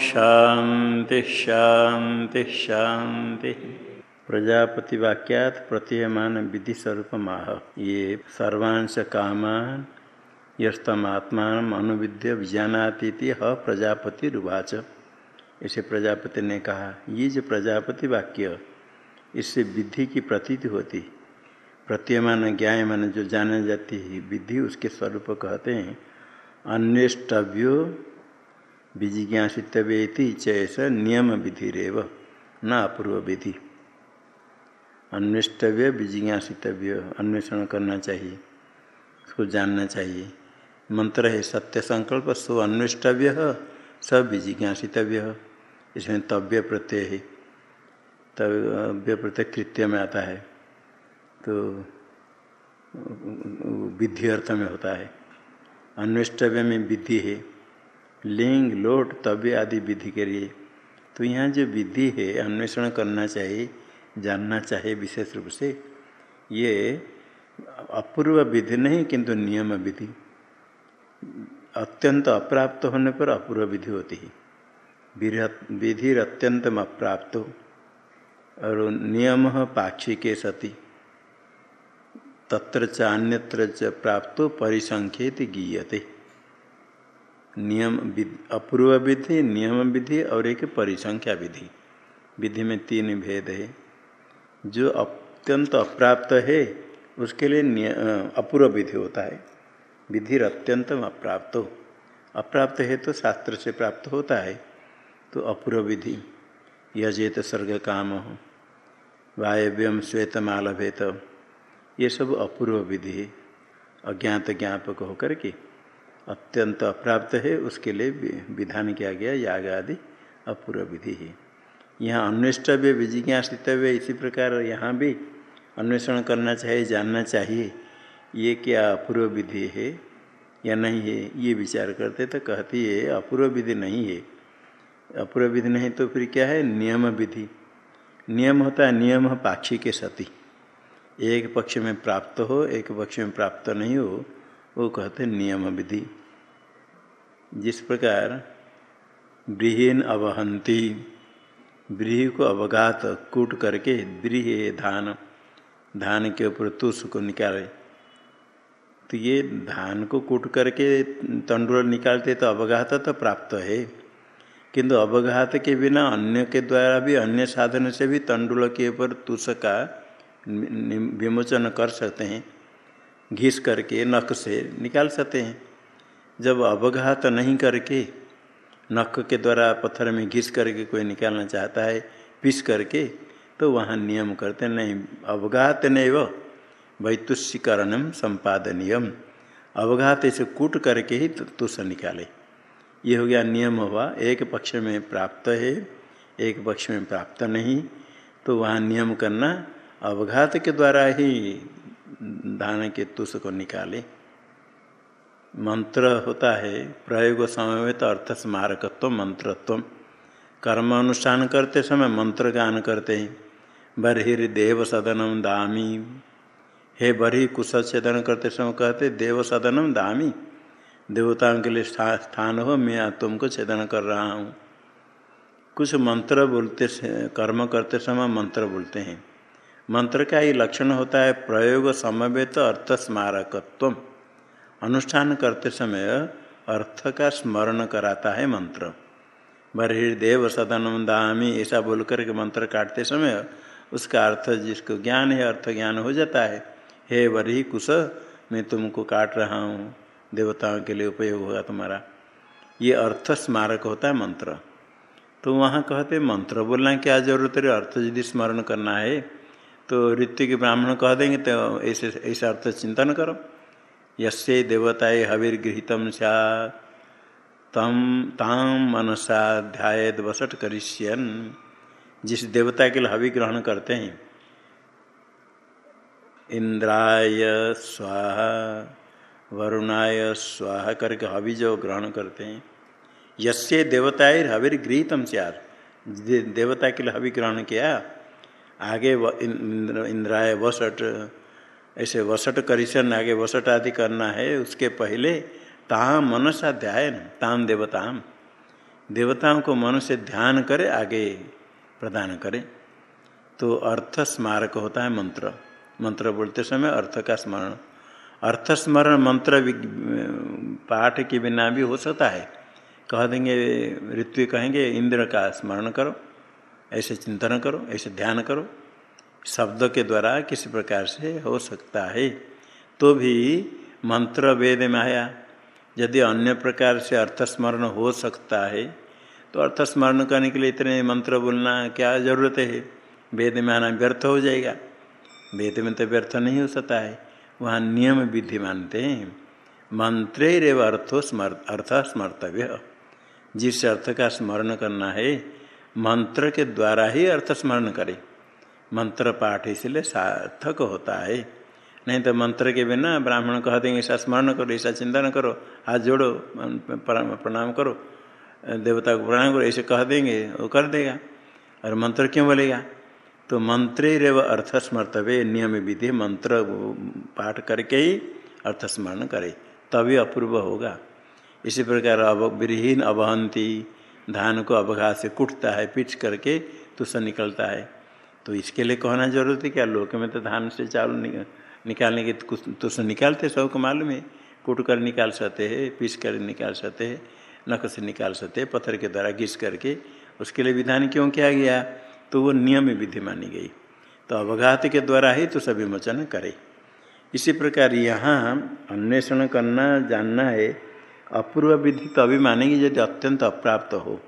शांति शांति शांति। प्रजापति वाक्यात प्रतीयमान विधि स्वरूप माह ये सर्वांश कामान, यस्तम आत्मा अनुविद्य विजानाती ह प्रजापति रुवाच। इसे प्रजापति ने कहा, ये जो प्रजापति वाक्य, इससे विधि की प्रतीति होती। प्रतीयमान ज्ञायमान जो जाने जाती है, विधि उसके स्वरूप कहते हैं। अन्वेष्टव्यो विजिज्ञासितव्य चैस नियम विधि रेव न अपूर्व विधि अन्वेष्टव्य, विजिज्ञासितव्य, अन्वेषण करना चाहिए, उसको जानना चाहिए। मंत्र है सत्य संकल्प, सो अन्वेष्टव्य, स विजिज्ञासितव्य। इसमें तव्य प्रत्यय है। तव्य प्रत्यय कृत्य में आता है। तो विधि अर्थ में होता है। अन्वेष्टव्य में विधि है। लिंग, लोट, तव्य आदि विधि के लिए। तो यहाँ जो विधि है, अन्वेषण करना चाहिए, जानना चाहिए विशेष रूप से, ये अपूर्व विधि नहीं, किंतु नियम विधि। अत्यंत अप्राप्त होने पर अपूर्व विधि होती है। विधि अत्यंतम अप्राप्त और नियम पाक्षिके सती। तत्र च अन्यत्र च प्राप्तो परिसंख्येत गीयते। नियम अपूर्व विधि, नियम विधि और एक परिसंख्या विधि। विधि में तीन भेद है। जो अत्यंत अप्राप्त है, उसके लिए अपूर्व विधि होता है। विधि अत्यंत अप्राप्त हो। अप्राप्त है तो शास्त्र से प्राप्त होता है। तो अपूर्व विधि, यजेत स्वर्ग काम हो। वायव्यम श्वेतमालभेत ये सब अपूर्व विधि है। अज्ञात ज्ञापक होकर के। अत्यंत अप्राप्त है, उसके लिए विधान किया गया, याग आदि अपूर्व विधि है। यहाँ अन्वेष्टव्य, विजिज्ञासितव्य इसी प्रकार यहाँ भी अन्वेषण करना चाहिए, जानना चाहिए, ये क्या अपूर्व विधि है या नहीं है, ये विचार करते तो कहती है, अपूर्व विधि नहीं है। अपूर्व विधि नहीं तो फिर क्या है? नियम विधि। नियम होता है, नियम पाक्षी के सती। एक पक्ष में प्राप्त हो, एक पक्ष में प्राप्त नहीं हो वो कहते नियम विधि। जिस प्रकार ब्रीहीन अवहंती, ब्रीही को अवगात कूट करके ब्रीह धान धान के ऊपर तुष को निकाले। तो ये धान को कूट करके तंडुल निकालते तो अवगात तो प्राप्त है। किंतु अवघात के बिना अन्य के द्वारा भी, अन्य साधन से भी तंडुल के ऊपर तुष का विमोचन कर सकते हैं। घिस करके, नख से निकाल सकते हैं। जब अवघात नहीं करके, नख के द्वारा पत्थर में घिस करके कोई निकालना चाहता है, पीस करके तो वहाँ नियम करते नहीं, अवघात नहीं व। वैतुष्यकरण संपादनीयम अवघात इसे कूट करके ही तुष निकाले। ये हो गया नियम हुआ, एक पक्ष में प्राप्त है, एक पक्ष में प्राप्त नहीं। तो वहाँ नियम करना अवघात के द्वारा ही धान के तुष को निकाले। मंत्र होता है, प्रयोग समय तो अर्थ स्मारकत्व मंत्रत्व कर्म अनुष्ठान करते समय मंत्र गान करते हैं। बरहिर देव सदनम दामी। हे बरही कुशल छेदन करते समय कहते, देव सदनम दामी। देवताओं के लिए स्थान हो, मैं तुमको छेदन कर रहा हूँ। कुछ मंत्र बोलते कर्म करते समय मंत्र बोलते हैं। मंत्र का ही लक्षण होता है, प्रयोग समवेत अर्थ स्मारकत्व अनुष्ठान करते समय अर्थ का स्मरण कराता है मंत्र। बरहृदेव सदनम दामी ऐसा बोल करके मंत्र काटते समय उसका अर्थ जिसको ज्ञान है अर्थ ज्ञान हो जाता है। हे बरही कुश मैं तुमको काट रहा हूँ, देवताओं के लिए उपयोग होगा तुम्हारा। ये अर्थ स्मारक होता है मंत्र। तो वहाँ कहते मंत्र बोलना क्या ज़रूरत है? अर्थ यदि स्मरण करना है। तो ऋत्विक ब्राह्मण कह देंगे तो ऐसे, ऐसा अर्थ चिंतन करो। यसे देवताए हविर्गृहित तम, ताम मनसा ध्यायद वसट करिष्यन। जिस देवता के लिए हवि ग्रहण करते हैं, इंद्राय स्वाहा, वरुणाय स्वाहा करके हवि जो ग्रहण करते हैं यसे देवताए हविर्गृहितम चार देवता के लिए हवि ग्रहण किया आगे इंद्राय वसट, ऐसे वसट करिशन, आगे वसट आदि करना है, उसके पहले ताम मनसा ध्यान ताम देवताम। देवताओं को मन से ध्यान करे, आगे प्रदान करे। तो अर्थ स्मारक होता है मंत्र। मंत्र बोलते समय अर्थ का स्मरण। अर्थ स्मरण मंत्र पाठ के बिना भी हो सकता है। कह देंगे ऋतु कहेंगे, इंद्र का स्मरण करो। ऐसे चिंतन करो, ऐसे ध्यान करो। शब्द के द्वारा किसी प्रकार से हो सकता है। तो भी मंत्र वेद में आया, यदि अन्य प्रकार से अर्थस्मरण हो सकता है तो अर्थस्मरण करने के लिए इतने मंत्र बोलना क्या ज़रूरत है? वेद में आना व्यर्थ हो जाएगा। वेद में तो व्यर्थ नहीं हो सकता है। वहाँ नियम विधि मानते हैं। मंत्रे रेव अर्थो स्मर अर्थ स्मर्तव्य जिस अर्थ का स्मरण करना है मंत्र के द्वारा ही अर्थ स्मरण करे। मंत्र पाठ इसलिए सार्थक होता है। नहीं तो मंत्र के बिना ब्राह्मण कह देंगे ऐसा स्मरण करो ऐसा चिंतन करो, हाथ जोड़ो प्रणाम करो, देवता को प्रणाम करो, ऐसे कह देंगे, वो कर देगा। और मंत्र क्यों बोलेगा? तो मंत्रे रेव अर्थ स्मर्तव्य नियम विधि मंत्र पाठ करके ही अर्थ स्मरण करे, तभी अपूर्व होगा। इसी प्रकार अब विरहीन अवहंती धान को अवघा से कुटता है पिच करके तुष निकलता है। तो इसके लिए कहना ज़रूरत है क्या लोक में तो धान से चावल निकालने के कुछ तुष निकालते सबको मालूम है। कूट कर निकाल सकते हैं, पीस कर निकाल सकते हैं, नख से निकाल सकते हैं, पत्थर के द्वारा घिस करके। उसके लिए विधान क्यों किया गया? तो वो नियम विधि मानी गई। तो अवघात के द्वारा ही तो सभी मोचन करे। इसी प्रकार यहाँ अन्वेषण करना, जानना है अपूर्व विधि तो अभी मानेंगे यदि अत्यंत अप्राप्त हो,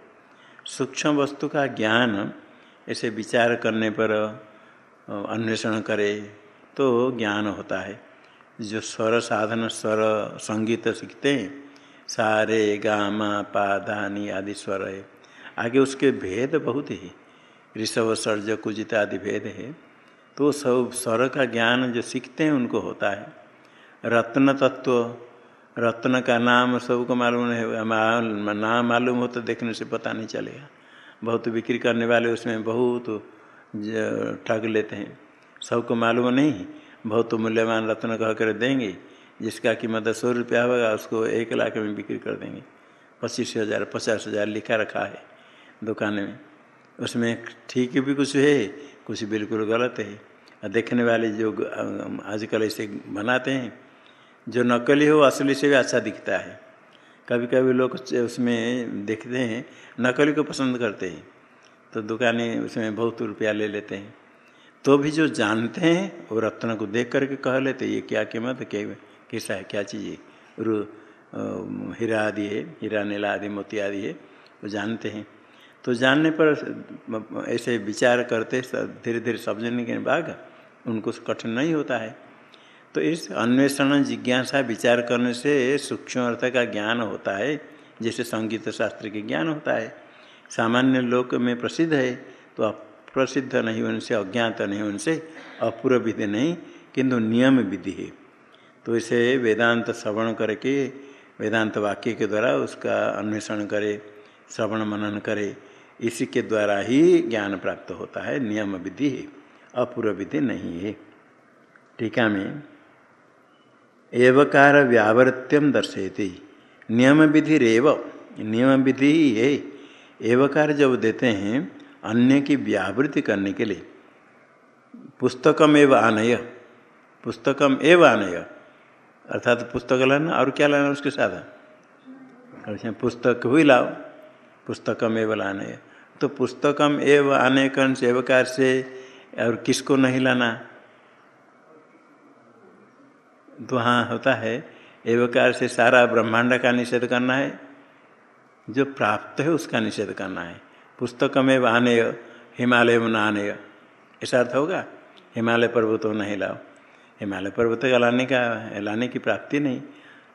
सूक्ष्म वस्तु का ज्ञान ऐसे विचार करने पर अन्वेषण करे तो ज्ञान होता है। जो स्वर साधन, स्वर संगीत सीखते हैं, सारे गामा पाधानी आदि स्वर है, आगे उसके भेद बहुत ही, ऋषभ, सर्ज, कुजित आदि भेद है तो सब स्वर का ज्ञान जो सीखते हैं उनको होता है। रत्न तत्व रत्न का नाम सबको मालूम नहीं है नाम मालूम हो तो देखने से पता नहीं चलेगा। बहुत बिक्री करने वाले उसमें बहुत ठग लेते हैं। सबको मालूम नहीं, बहुत मूल्यवान रत्न कह कर देंगे, जिसका कीमत सौ रुपया होगा, उसको एक लाख में बिक्री कर देंगे। पच्चीस हज़ार, पचास हज़ार लिखा रखा है दुकान में। उसमें ठीक भी कुछ है, कुछ बिल्कुल गलत है। देखने वाले जो आजकल ऐसे बनाते हैं जो नकली हो, असली से भी अच्छा दिखता है। कभी कभी लोग उसमें देखते हैं, नकली को पसंद करते हैं तो दुकानें उसमें बहुत रुपया ले लेते हैं। तो भी जो जानते हैं, वो रत्न को देख करके कह लेते ये क्या कीमत क्या, कैसा है? क्या चीज़ है? रू हीरा आदि है, हीरा, नीला आदि, मोती आदि है, वो जानते हैं। तो जानने पर ऐसे विचार करते धीरे धीरे समझने के बाद उनको कठिन नहीं होता है। तो इस अन्वेषण जिज्ञासा विचार करने से सूक्ष्म अर्थ का ज्ञान होता है, जैसे संगीत शास्त्र के ज्ञान होता है। सामान्य लोक में प्रसिद्ध है तो अप्रसिद्ध नहीं उनसे अज्ञात नहीं उनसे अपूर्व विधि नहीं, किंतु नियम विधि है। तो इसे वेदांत श्रवण करके, वेदांत वाक्य के द्वारा उसका अन्वेषण करे, श्रवण मनन करे, इसी के द्वारा ही ज्ञान प्राप्त होता है। नियम विधि है, अपूर्व विधि नहीं है। टीका में एवकार व्यावृत्यम दर्शयती। नियम विधि रेव नियम विधि ही है। एवकार जब देते हैं, अन्य की व्यावृत्ति करने के लिए। पुस्तकम एवं आनय, पुस्तकम एवं आनय। अर्थात पुस्तक लाना और क्या लाना उसके साथ? पुस्तक हुई लाओ, पुस्तकम एवं लानय तो पुस्तकम एवं आने कर्ण से? एवकार से, और किसको नहीं लाना? तो हाँ होता है। एवकार से सारा ब्रह्मांड का निषेध करना है। जो प्राप्त है उसका निषेध करना है। पुस्तक में आने हिमालय में आने ऐसा अर्थ होगा? हिमालय पर्वत नहीं लाओ। हिमालय पर्वत का लाने का, लाने की प्राप्ति नहीं।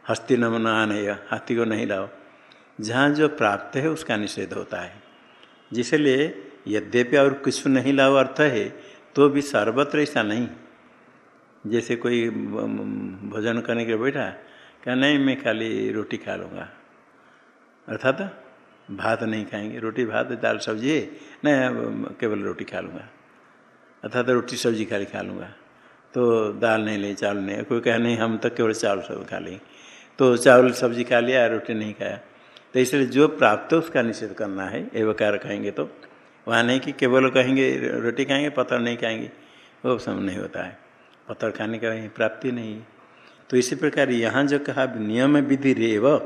हस्ती न आने हाथी को नहीं लाओ। जहाँ जो प्राप्त है उसका निषेध होता है। जिसलिए यद्यपि और कुछ नहीं लाओ अर्थ है तो भी सर्वत्र ऐसा नहीं। जैसे कोई भोजन करने के बैठा क्या नहीं, मैं खाली रोटी खा लूँगा। अर्थात भात नहीं खाएँगे। रोटी, भात, दाल, सब्ज़ी है नहीं केवल रोटी खा लूँगा। अर्थात रोटी, सब्ज़ी खाली खा लूँगा। तो दाल नहीं ले, चावल नहीं। कोई कहे, नहीं, हम तो केवल चावल सब खा लेंगे। तो चावल, सब्ज़ी खा लिया, रोटी नहीं खाया। तो इसलिए जो प्राप्त है, उसका निषेध करना है। एवकार कहेंगे तो। वहाँ नहीं कि केवल कहेंगे, रोटी खाएँगे पत्थर नहीं खाएँगे। वो सब नहीं होता है। पत्थर खाने का प्राप्ति नहीं। तो इसी प्रकार यहाँ जो कहा, नियम विधि रेव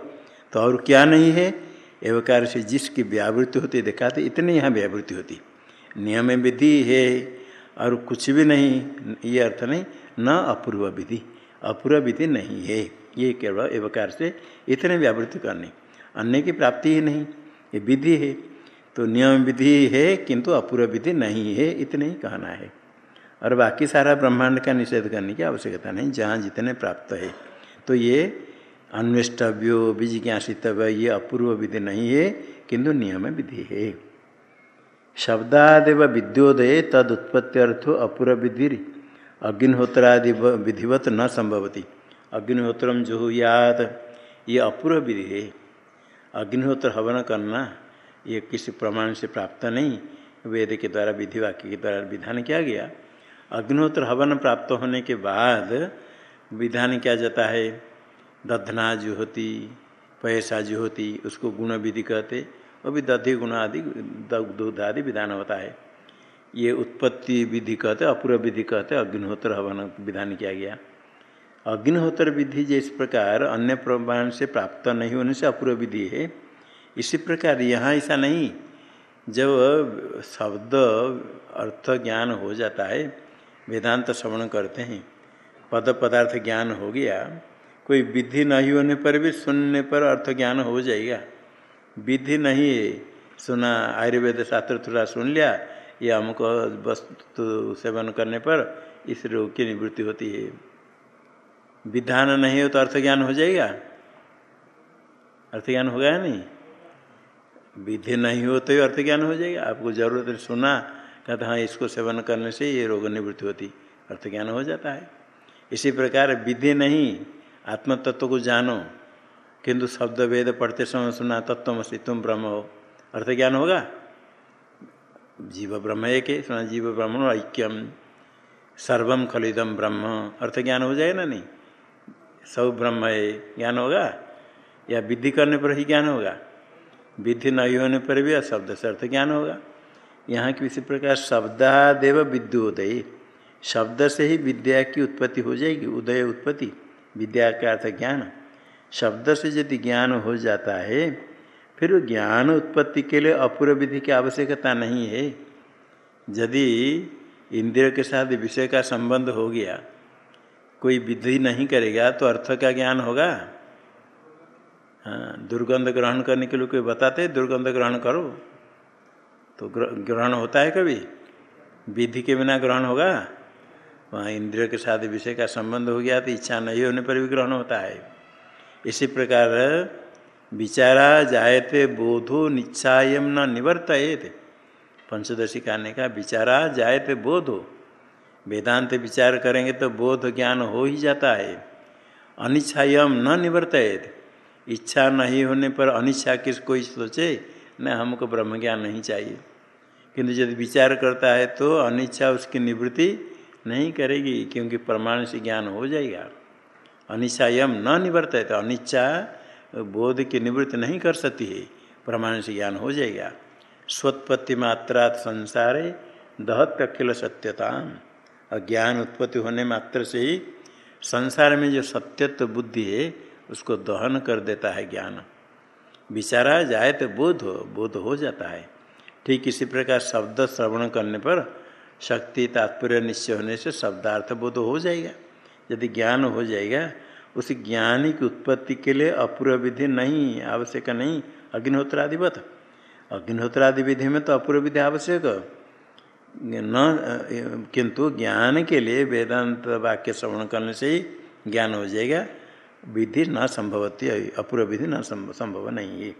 तो और क्या नहीं है? एवकार से जिसकी व्यावृत्ति होती दिखाते इतनी यहाँ व्यावृत्ति होती। नियम विधि है और कुछ भी नहीं, ये अर्थ नहीं, न अपूर्व विधि। अपूर्व विधि नहीं है। ये केवल एवकार से इतने व्यावृत्ति करने। अन्य की प्राप्ति ही नहीं, ये विधि है। तो नियम विधि है, किंतु अपूर्व विधि नहीं है, इतने ही कहना है। और बाकी सारा ब्रह्मांड का निषेध करने की आवश्यकता नहीं, जहाँ जितने प्राप्त है। तो ये अन्वेष्टव्यो, विजिज्ञासितव्य, ये अपूर्व विधि नहीं है, किंतु नियम विधि है। शब्दादेव विद्योदय तद उत्पत्त्यर्थो अपूर्व विधि अग्निहोत्रादि विधिवत न संभवती। अग्निहोत्रम जो याद ये अपूर्व विधि है। अग्निहोत्र हवन करना, ये किसी प्रमाण से प्राप्त नहीं। वेद के द्वारा, विधि वाक्य के द्वारा विधान किया गया। अग्निहोत्र हवन प्राप्त होने के बाद विधान किया जाता है? दधना जो होती, पैसा जो होती, उसको गुण विधि कहते। वो भी दधि गुण आदि दूध आदि विधान होता है। ये उत्पत्ति विधि कहते, अपूर्व विधि कहते, अग्निहोत्र हवन विधान किया गया। अग्निहोत्र विधि जिस प्रकार अन्य प्रमाण से प्राप्त नहीं होने से अपूर्व विधि है, इसी प्रकार यहाँ ऐसा नहीं। जब शब्द अर्थ ज्ञान हो जाता है वेदांत श्रवण करते हैं। पद पदार्थ ज्ञान हो गया। कोई विधि नहीं होने पर भी सुनने पर अर्थ ज्ञान हो जाएगा। विधि नहीं है सुना, आयुर्वेद शास्त्र थोड़ा सुन लिया, या हमको वस्तु सेवन करने पर इस रोग की निवृत्ति होती है। विधान नहीं हो तो अर्थ ज्ञान हो जाएगा। अर्थ ज्ञान हो गया नहीं। विधि नहीं हो तो अर्थ ज्ञान हो जाएगा। आपको ज़रूरत सुना कहते हाँ इसको सेवन करने से ये रोग निवृत्ति होती अर्थ ज्ञान हो जाता है। इसी प्रकार विधि नहीं आत्म तत्व को जानो, किंतु शब्द वेद पढ़ते समय सुना तत्वमसी तुम ब्रह्म हो। अर्थ ज्ञान होगा? जीव ब्रह्म एक है सुना जीव ब्रह्म ऐक्यम, सर्वम खलिदम ब्रह्म। अर्थ ज्ञान हो जाए ना नहीं? सब ब्रह्म है, ज्ञान होगा? या विधि करने पर ही ज्ञान होगा? विधि नहीं होने पर भी शब्द से अर्थ ज्ञान होगा। यहाँ किसी प्रकार शब्दादेव विद्योदय। शब्द से ही विद्या की उत्पत्ति हो जाएगी, उदय उत्पत्ति। विद्या का अर्थ ज्ञान। शब्द से यदि ज्ञान हो जाता है, फिर ज्ञान उत्पत्ति के लिए अपूर्व विधि की आवश्यकता नहीं है। यदि इंद्रिय के साथ विषय का संबंध हो गया, कोई विधि नहीं करेगा तो अर्थ का ज्ञान होगा। हाँ दुर्गंध ग्रहण करने के लिए कोई बताते, दुर्गंध ग्रहण करो। तो ग्रहण होता है कभी? विधि के बिना ग्रहण होगा? वहाँ इंद्रिय के साथ विषय का संबंध हो गया तो इच्छा नहीं होने पर भी ग्रहण होता है। इसी प्रकार विचारा जायते बोधो निच्छाएम न निवर्तयेत। पंचदशी कहने का विचारा जायते बोधो। वेदांत विचार करेंगे तो बोध ज्ञान हो ही जाता है। अनिच्छायम न निवर्तयेत। इच्छा नहीं होने पर अनिच्छा किस कोई सोचे? न हमको ब्रह्म ज्ञान नहीं चाहिए। किंतु यदि विचार करता है तो अनिच्छा उसकी निवृत्ति नहीं करेगी, क्योंकि प्रमाण से ज्ञान हो जाएगा। अनिच्छा यम न निवर्त है तो अनिच्छा बोध की निवृत्ति नहीं कर सकती है, प्रमाण से ज्ञान हो जाएगा। स्वत्पत्ति मात्रा संसारे दहत अखिल सत्यता ज्ञान उत्पत्ति होने मात्र से ही संसार में जो सत्यत्व बुद्धि है, उसको दहन कर देता है ज्ञान। विचारा जाए तो बोध हो बोध हो जाता है। ठीक इसी प्रकार शब्द श्रवण करने पर शक्ति तात्पर्य निश्चय होने से शब्दार्थ बोध हो जाएगा। यदि ज्ञान हो जाएगा, उस ज्ञान की उत्पत्ति के लिए अपूर्व विधि नहीं, आवश्यक नहीं अग्निहोत्रादिवत अग्निहोत्रादि विधि में तो अपूर्व विधि आवश्यक। न, किंतु ज्ञान के लिए वेदांत वाक्य श्रवण करने से ही ज्ञान हो जाएगा। विधि न संभवती, अपूर्व विधि न संभव नहीं है।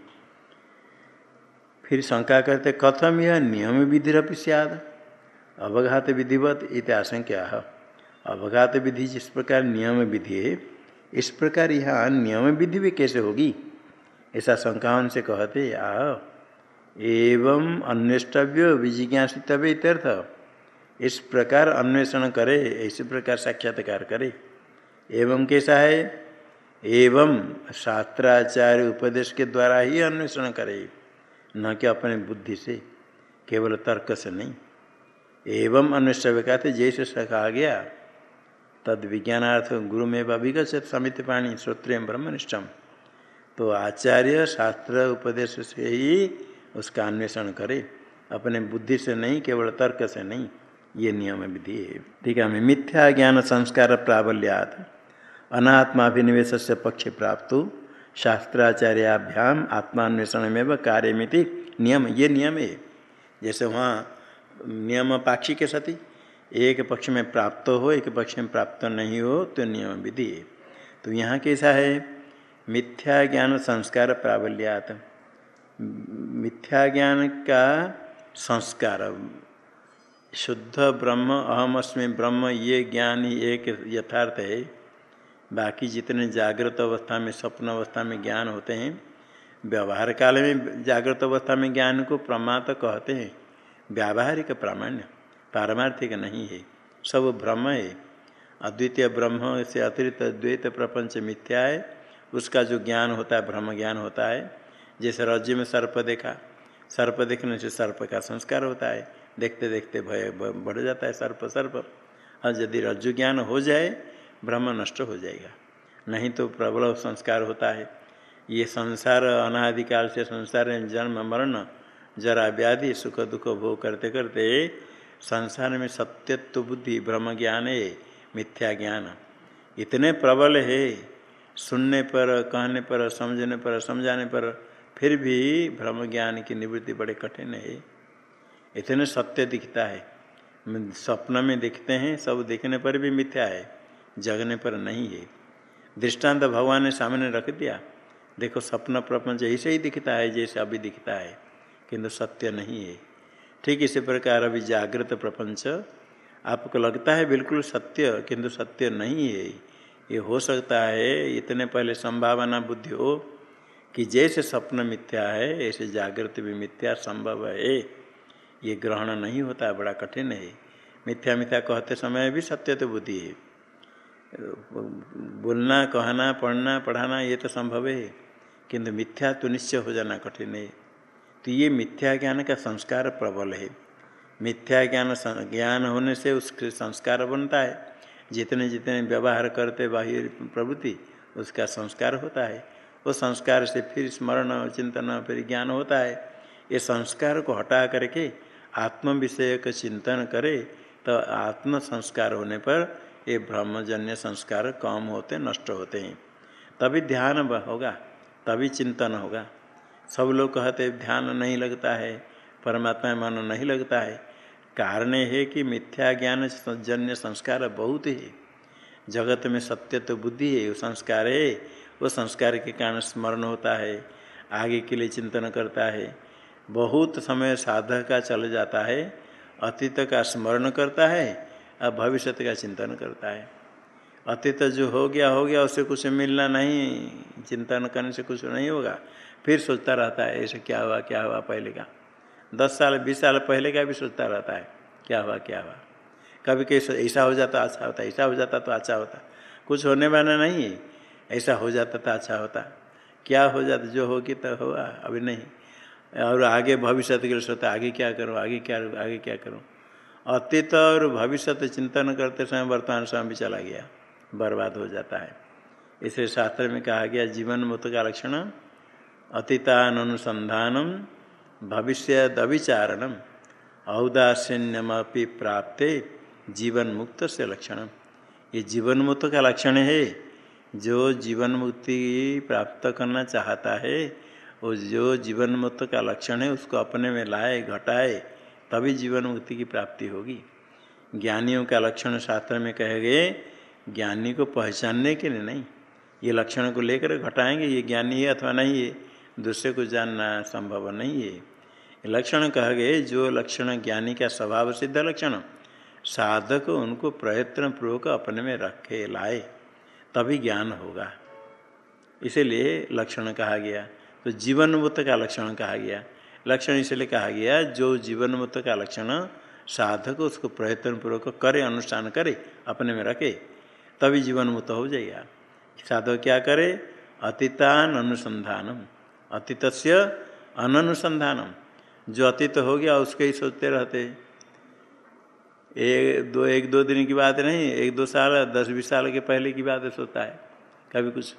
फिर शंका करते, कथम यह नियम विधि सियाद? अवघात विधिवत इत आशंका अवघात विधि जिस प्रकार नियम विधि है, इस प्रकार यहाँ नियम विधि भी कैसे होगी? ऐसा शंका से कहते आ एवं अन्वेष्टव्य विजिज्ञासितव्य इत्यर्थ। इस प्रकार अन्वेषण करे इसी प्रकार साक्षात्कार करे। एवं कैसा है? एवं शास्त्राचार्य उपदेश के द्वारा ही अन्वेषण करे। न कि अपने बुद्धि से, केवल तर्क से नहीं। एवं अन्वेषण कहते, जैसे कहा गया, तद विज्ञानार्थ गुरु में अभिगछत समित पाणी श्रोत्र ब्रह्मनिष्ठम। तो आचार्य शास्त्र उपदेश से ही उसका अन्वेषण करे। अपने बुद्धि से नहीं, केवल तर्क से नहीं, ये नियम विधि है। ठीक है मिथ्या ज्ञान संस्कार प्राबल्यात, अनात्माभिनिवेश पक्ष प्राप्त। शास्त्राचार्याभ्याम आत्मान्वेषण में कार्यमिति नियम, ये नियम है। जैसे वहाँ नियम पाक्षी के सती, एक पक्ष में प्राप्त हो, एक पक्ष में प्राप्त नहीं हो तो नियम विधि है। तो यहाँ कैसा है? मिथ्या ज्ञान संस्कार प्राबल्यात। मिथ्या ज्ञान का संस्कार। शुद्ध ब्रह्म, अहम अस्मि ब्रह्म, ये ज्ञान ही एक यथार्थ है। बाकी जितने जागृत अवस्था में, स्वप्न अवस्था में ज्ञान होते हैं, व्यवहार काल में जागृत अवस्था में ज्ञान को प्रमा प्रमात कहते हैं। व्यावहारिक प्रामाण्य, पारमार्थिक नहीं है, सब भ्रम है। अद्वितीय ब्रह्म से अतिरिक्त द्वैत प्रपंच मिथ्या है, उसका जो ज्ञान होता है, ब्रह्म ज्ञान होता है। जैसे राज्य में सर्प देखा, सर्प देखने से सर्प का संस्कार होता है। देखते देखते भय बढ़ जाता है सर्प सर्प। और यदि रज्जु ज्ञान हो जाए ब्रह्म नष्ट हो जाएगा। नहीं तो प्रबल संस्कार होता है। ये संसार अनादिकाल से संसार जन्म, मरण, जरा व्याधि, सुख, दुख, भोग करते करते संसार में सत्यत्व बुद्धि, ब्रह्म ज्ञान है, मिथ्या ज्ञान। इतने प्रबल है, सुनने पर, कहने पर, समझने पर, समझाने पर फिर भी ब्रह्म ज्ञान की निवृत्ति बड़े कठिन है। इतने सत्य दिखता है। स्वप्न में दिखते हैं, सब देखने पर भी मिथ्या है। जगने पर नहीं है। दृष्टांत भगवान ने सामने रख दिया। देखो स्वप्न प्रपंच ऐसे ही दिखता है जैसे अभी दिखता है, किंतु सत्य नहीं है। ठीक इसी प्रकार अभी जागृत प्रपंच। आपको लगता है बिल्कुल सत्य, किंतु सत्य नहीं है। ये हो सकता है, इतने पहले संभावना बुद्धि हो कि जैसे स्वप्न मिथ्या है, ऐसे जागृत भी मिथ्या संभव है। ये ग्रहण नहीं होता, बड़ा कठिन है। मिथ्या मिथ्या कहते समय भी सत्य तो बुद्धि है। बोलना, कहना, पढ़ना, पढ़ाना, ये तो संभव है। किंतु मिथ्या तो निश्चय हो जाना कठिन है। तो ये मिथ्या ज्ञान का संस्कार प्रबल है। मिथ्या ज्ञान ज्ञान होने से उसके संस्कार बनता है। जितने जितने व्यवहार करते बाह्य प्रवृत्ति, उसका संस्कार होता है। वो संस्कार से फिर स्मरण, चिंतन, फिर ज्ञान होता है। ये संस्कार को हटा करके आत्म विषय का चिंतन करे तो आत्म संस्कार होने पर ये ब्रह्मजन्य संस्कार कम होते, नष्ट होते हैं। तभी ध्यान होगा, तभी चिंतन होगा। सब लोग कहते, ध्यान नहीं लगता है, परमात्मा मन नहीं लगता है। कारण है कि मिथ्या ज्ञान जन्य संस्कार बहुत है। जगत में सत्य तो बुद्धि है, वो संस्कार है। वो संस्कार के कारण स्मरण होता है, आगे के लिए चिंतन करता है। बहुत समय साधक का चल जाता है, अतीत का स्मरण करता है और भविष्य का चिंतन करता है। अतीत जो हो गया हो गया उससे कुछ मिलना नहीं, चिंतन करने से कुछ नहीं होगा। फिर सोचता रहता है, ऐसे क्या हुआ क्या हुआ पहले का। दस साल, बीस साल पहले का भी सोचता रहता है, क्या हुआ क्या हुआ। कभी कभी ऐसा हो जाता अच्छा होता, ऐसा हो जाता तो अच्छा होता। कुछ होने वाला नहीं है, ऐसा हो जाता तो अच्छा होता। क्या हो जाता, जो होगी तो हुआ, अभी नहीं। और आगे भविष्य के लिए सोचता, आगे क्या करूँ, आगे क्या आगे क्या करूँ। अतीत और भविष्य चिंतन करते समय वर्तमान समय भी चला गया, बर्बाद हो जाता है। इसलिए शास्त्र में कहा गया जीवन मुक्त का लक्षण, अतीतानुसंधानम भविष्य अविचारणम औदासीन्यमी प्राप्ते जीवन मुक्त से लक्षण ये जीवन मुक्त का लक्षण है, जो जीवन मुक्ति प्राप्त करना चाहता है वो जो जीवन मुक्त का लक्षण है, उसको अपने में लाए, घटाए तभी जीवन मुक्ति की प्राप्ति होगी। ज्ञानियों का लक्षण शास्त्र में कहे गए, ज्ञानी को पहचानने के लिए नहीं। ये लक्षण को लेकर घटाएँगे, ये ज्ञानी है अथवा नहीं है, दूसरे को जानना संभव नहीं है। लक्षण कह गए, जो लक्षण ज्ञानी का स्वभाव सिद्ध लक्षण, साधक उनको प्रयत्न पूर्वक अपने में रखे, लाए, तभी ज्ञान होगा। इसीलिए लक्षण कहा गया तो जीवन मुक्त का लक्षण कहा गया लक्षण इसलिए कहा गया जो जीवन मुक्त का लक्षण साधक उसको प्रयत्न पूर्वक करे, अनुष्ठान करे, अपने में रखे, तभी जीवन मुक्त हो जाएगा। साधक क्या करे? अतीतान अनुसंधानम। अतीत से अनुसंधानम जो अतीत हो गया, उसके ही सोचते रहते। एक, दो एक, दो दिन की बात नहीं, एक, दो साल, दस, बीस साल के पहले की बात सोता है। कभी कुछ,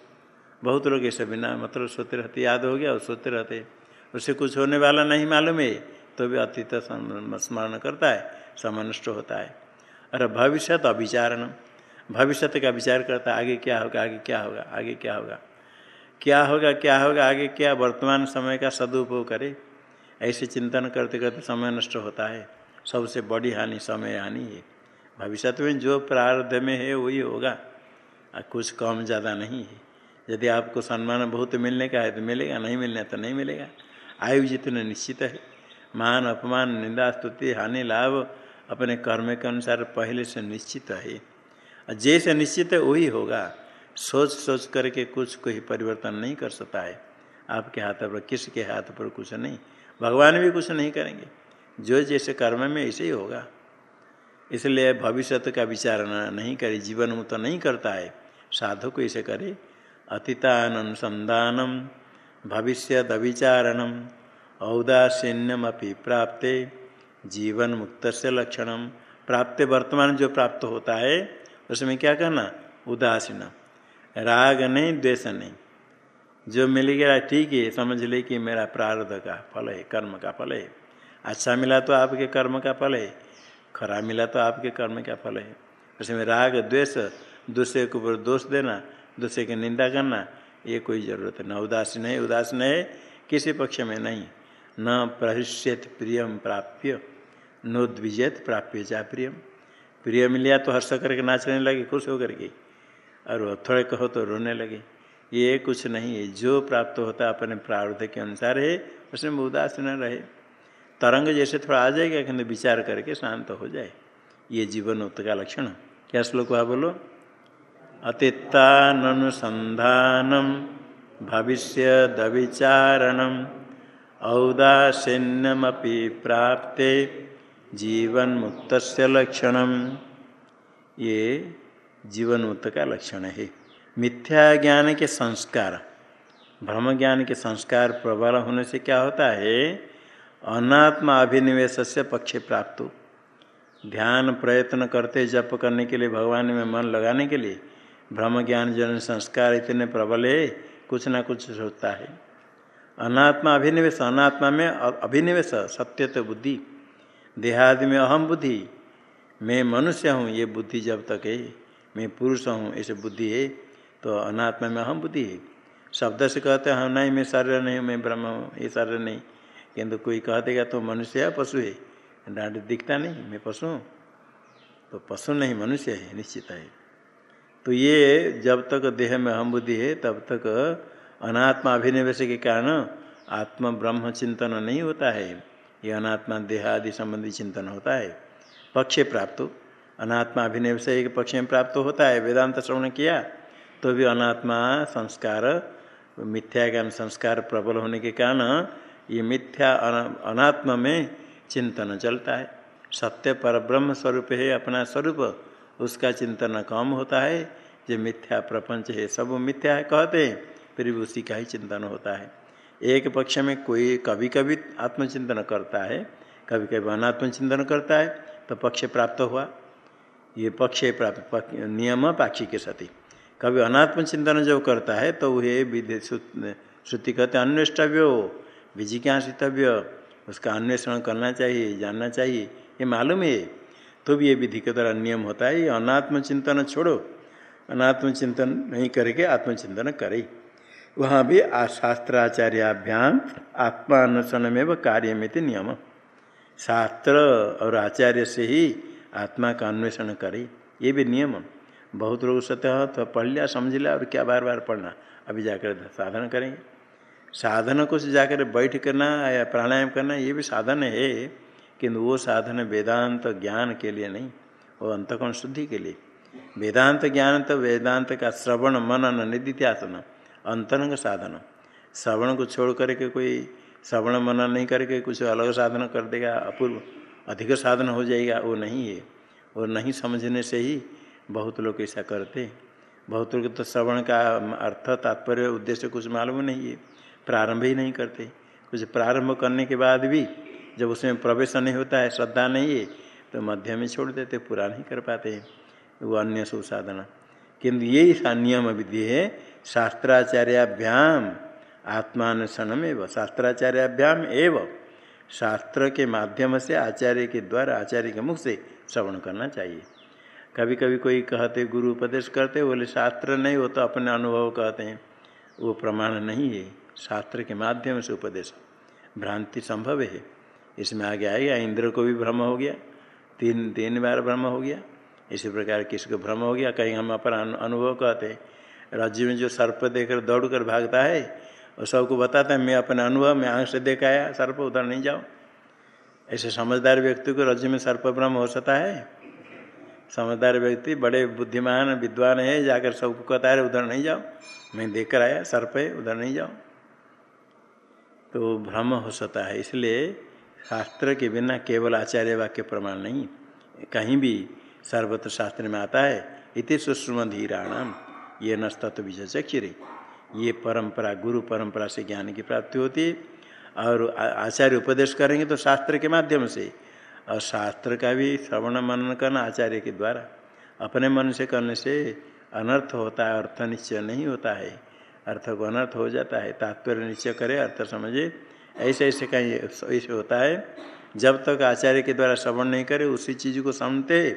बहुत लोग ऐसे बिना मतलब सोते रहते, याद हो गया और सोते रहते। उससे कुछ होने वाला नहीं मालूम है तो भी अतीत स्मरण करता है समय नष्ट होता है। और भविष्य अभिचारण भविष्य का विचार करता है, आगे क्या होगा, आगे क्या होगा, आगे क्या होगा। क्या होगा क्या होगा, आगे क्या वर्तमान समय का सदुपयोग करे। ऐसे चिंतन करते करते समय नष्ट होता है, सबसे बड़ी हानि समय हानि है। भविष्य में जो प्रारब्ध में है, वही होगा। और कुछ कम ज़्यादा नहीं है। यदि आपको सम्मान बहुत मिलने का है तो मिलेगा, नहीं मिलने तो नहीं मिलेगा। आयु जितने निश्चित है। मान अपमान, निंदा, स्तुति, हानि, लाभ अपने कर्म के अनुसार पहले से निश्चित है। जैसे निश्चित है, वही होगा। सोच सोच करके कुछ कोई परिवर्तन नहीं कर सकता है। आपके हाथ पर किसी के हाथ पर कुछ नहीं। भगवान भी कुछ नहीं करेंगे। जो जैसे कर्म में, ऐसे ही होगा। इसलिए भविष्य का विचार नहीं करे, जीवन में तो नहीं करता है। साधु को ऐसे करे। अतीतानुसंधानम भविष्य अविचारणम औदासीन्यमपि प्राप्ते जीवन मुक्त से लक्षण। प्राप्त वर्तमान जो प्राप्त होता है, उसमें क्या कहना उदासीन। राग नहीं, द्वेष नहीं। जो मिल गया, ठीक है, समझ ले कि मेरा प्रारब्ध का फल है, कर्म का फल है। अच्छा मिला तो आपके कर्म का फल है खराब मिला तो आपके कर्म का फल है। उसमें राग, द्वेष, दूसरे के ऊपर दोष देना, दूसरे की निंदा करना ये कोई ज़रूरत है। न उदासीन है उदासीन है किसी पक्ष में नहीं। न प्रहिष्यत प्रियम प्राप्य नोद्विजत प्राप्य जा प्रियम प्रिय मिलिया तो हर्ष करके नाचने लगे, खुश होकर के। और थोड़े कहो तो रोने लगे। ये कुछ नहीं है। जो प्राप्त होता अपने प्रारूध के अनुसार है, उसमें उदासीन रहे। तरंग जैसे थोड़ा आ जाएगा किंतु विचार करके शांत हो जाए। ये जीवन उत्त का लक्षण। क्या श्लोक हुआ बोलो? अतित्तानुसंधानम भविष्य दविचारणम औदासीन्यमपि प्राप्ते जीवन मुक्त लक्षण ये जीवन मुक्त का लक्षण है। मिथ्या ज्ञान के संस्कार ब्रह्म ज्ञान के संस्कार प्रबल होने से क्या होता है? अनात्मा अभिनिवेश से पक्षे प्राप्त ध्यान प्रयत्न करते जप करने के लिए, भगवान में मन लगाने के लिए ब्रह्म ज्ञान जन संस्कार इतने प्रबल है, कुछ ना कुछ होता है। अनात्मा अभिनिवेश, अनात्मा में अभिनिवेश, सत्य तो बुद्धि। देहादि में अहम बुद्धि। मैं मनुष्य हूँ, ये बुद्धि जब तक है। मैं पुरुष हूँ, ऐसे बुद्धि है तो अनात्मा में अहम बुद्धि है। शब्द से कहते हैं, नहीं, मैं शरीर नहीं हूँ, मैं ब्रह्म हूँ, ये शरीर नहीं। किंतु कोई कह देगा तो मनुष्य है, पशु है। डांड दिखता नहीं, मैं पशु हूँ? तो पशु नहीं, मनुष्य है, निश्चित है। तो ये जब तक देह में अहम बुद्धि है, तब तक अनात्मा अभिनिवेश के कारण आत्म ब्रह्म चिंतन नहीं होता है। ये अनात्मा देह आदि संबंधी चिंतन होता है। पक्ष प्राप्त अनात्मा अभिनिवेश एक पक्ष में प्राप्त होता है। वेदांत श्रवण किया तो भी अनात्मा संस्कार, मिथ्या ज्ञान संस्कार प्रबल होने के कारण ये मिथ्या अनात्मा में चिंतन चलता है। सत्य पर ब्रह्म स्वरूप है अपना स्वरूप। उसका चिंतन कम होता है। जो मिथ्या प्रपंच है, सब मिथ्या है कहते हैं, फिर भी उसी का ही चिंतन होता है। एक पक्ष में कोई कभी कभी आत्मचिंतन करता है कभी कभी अनात्म चिंतन करता है तो पक्ष प्राप्त हुआ। ये पक्ष प्राप्त नियम पाक्षी के सती। कभी अनात्म चिंतन जो करता है तो वह विधि श्रुति कहते अन्वेष्टव्य, विजिज्ञासितव्य, उसका अन्वेषण करना चाहिए, जानना चाहिए, ये मालूम है। तो भी ये विधि के द्वारा नियम होता है, ये अनात्म चिंतन छोड़ो। अनात्म चिंतन नहीं करके आत्मचिंतन करे। वहाँ भी शास्त्राचार्याभ्याम आत्मान्वेषण में वह कार्य में नियम। शास्त्र और आचार्य से ही आत्मा का अन्वेषण करे, ये भी नियम। बहुत लोग सत्य तो पढ़ लिया, समझ लिया, और क्या बार बार पढ़ना? अभी जाकर साधन करेंगे। साधन को से जाकर बैठ करना या प्राणायाम करना, ये भी साधन है। किंतु वो साधन वेदांत ज्ञान के लिए नहीं, वो अंतकोण शुद्धि के लिए। वेदांत ज्ञान तो वेदांत का श्रवण, मनन निधिध्यासन अंतरंग साधन। श्रवण को छोड़ करके कोई श्रवण, मनन नहीं करके कुछ अलग साधन कर देगा, अपूर्व अधिक साधन हो जाएगा, वो नहीं है। वो नहीं समझने से ही बहुत लोग ऐसा करते। बहुत लोग तो श्रवण का अर्थ, तात्पर्य, उद्देश्य कुछ मालूम नहीं है। प्रारंभ ही नहीं करते। कुछ प्रारंभ करने के बाद भी जब उसमें प्रवेश नहीं होता है, श्रद्धा नहीं है तो मध्य में छोड़ देते, पूरा नहीं कर पाते हैं। वो अन्य सुसाधना। किंतु यही नियम विधि है, शास्त्राचार्याभ्याम आत्मानुसनम एवं। शास्त्राचार्याभ्याम एवं शास्त्र के माध्यम से आचार्य के द्वारा, आचार्य के मुख से श्रवण करना चाहिए। कभी कभी कोई कहते, गुरु उपदेश करते, बोले, शास्त्र नहीं हो तो अपने अनुभव कहते हैं। वो प्रमाण नहीं है। शास्त्र के माध्यम से उपदेश। भ्रांति संभव है। इसमें आगे आएगा इंद्र को भी भ्रम हो गया, तीन तीन बार भ्रम हो गया, इसी प्रकार किसी को भ्रम हो गया, कहीं हम अपना अनुभव कहते राज्य में जो सर्प देकर दौड़ कर भागता है और सबको बताता है, मैं अपने अनुभव, में आँख से देख आया, सर्प उधर नहीं जाओ। ऐसे समझदार व्यक्ति को राज्य में सर्प भ्रम हो सकता है? समझदार व्यक्ति बड़े बुद्धिमान, विद्वान है, जाकर सबको कहता है उधर नहीं जाओ, मैं देख कर आया, सर्प है, उधर नहीं जाओ। तो भ्रम हो सकता है, इसलिए शास्त्र के बिना केवल आचार्य वाक्य प्रमाण नहीं, कहीं भी सर्वत्र शास्त्र में आता है, इति सुश्रुम धीराणाम ये नस्तत्व विजय विचक्षिरे ये परंपरा, गुरु परंपरा से ज्ञान की प्राप्ति होती है, और आचार्य उपदेश करेंगे तो शास्त्र के माध्यम से। और शास्त्र का भी श्रवण मनन करना आचार्य के द्वारा, अपने मन से करने से अनर्थ होता है, अर्थ निश्चय नहीं होता है। अर्थ को अनर्थ हो जाता है, तात्पर्य निश्चय करे, अर्थ समझे ऐसे ऐसे कहीं ऐसे होता है। जब तक आचार्य के द्वारा श्रवण नहीं करे, उसी चीज़ को समझते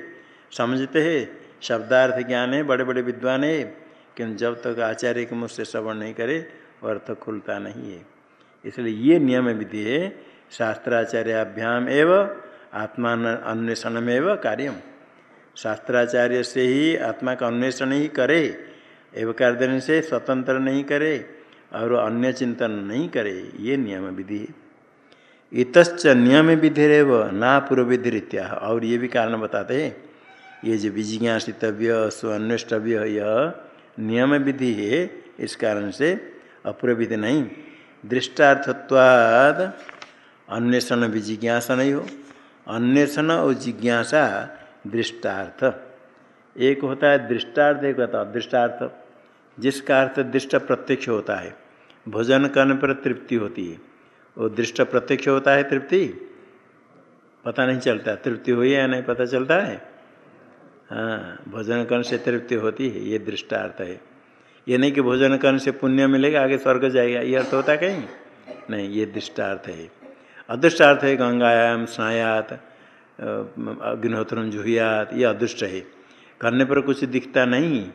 समझते हैं। शब्दार्थ ज्ञान है बड़े बड़े विद्वान है, किंतु जब तक आचार्य के मुझसे श्रवण नहीं करे, अर्थ खुलता नहीं है। इसलिए ये नियम विधि है, शास्त्राचार्याभ्याम एवं आत्मा अन्वेषण में कार्यम। शास्त्राचार्य से ही आत्मा का अन्वेषण ही करे, एवं कार्य से स्वतंत्र नहीं करे। और अन्य चिंतन नहीं करे, ये नियम विधि है। इतच नियम विधि रेव ना पूर्व विधि रीत्या और ये भी कारण बताते हैं, ये जो विजिज्ञासितव्य स्वन्वेष्टव्य यह नियम विधि है, इस कारण से अपूर्व विधि नहीं। दृष्टार्थत्वाद अन्वेषण भी जिज्ञासा नहीं हो। अन्वेषण और जिज्ञासा दृष्टार्थ। एक होता है दृष्टार्थ, एक होता है अदृष्टार्थ। जिसका अर्थ दृष्ट प्रत्यक्ष होता है। भोजन करने पर तृप्ति होती है। वो दृष्ट प्रत्यक्ष होता है तृप्ति? पता नहीं चलता। तृप्ति हुई या नहीं पता चलता है? हाँ भोजन करने से तृप्ति होती है। ये दृष्टार्थ है। ये नहीं कि भोजन करने से पुण्य मिलेगा, आगे स्वर्ग जाएगा। ये अर्थ होता है कहीं? नहीं, ये दृष्टार्थ है। अदृष्टार्थ है गंगायाम, स्नायात अग्निहोत्र जुहियात। ये अदृष्ट है। करने पर कुछ दिखता नहीं।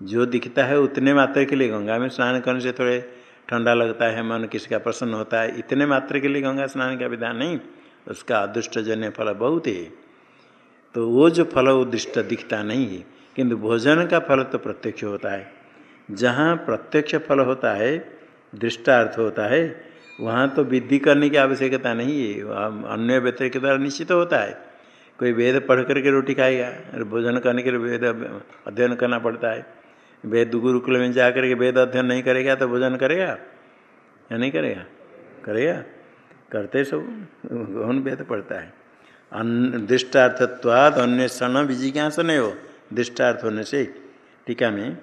जो दिखता है उतने मात्र के लिए गंगा में स्नान करने से थोड़े ठंडा लगता है, मन किसी का प्रसन्न होता है, इतने मात्र के लिए गंगा स्नान का विधान नहीं, उसका अदृष्ट जन्य फल बहुत है। तो वो जो फल उद्दिष्ट दिखता नहीं है, किंतु भोजन का फल तो प्रत्यक्ष होता है। जहाँ प्रत्यक्ष फल होता है, दृष्टार्थ होता है, वहाँ तो विधि करने की आवश्यकता नहीं है अन्य व्यक्ति के द्वारा निश्चित होता है। कोई वेद पढ़ करके रोटी खाएगा भोजन करने के लिए वेद अध्ययन करना पड़ता है। वेद गुरुकुल में जा करके वेद अध्ययन नहीं करेगा तो भोजन करेगा? या नहीं करेगा? करेगा? करते सब गौन वेद पढ़ता है। दृष्टार्थत्वाद अन्वेषण विजिज्ञासन हो दृष्टार्थ होने से, टीका में,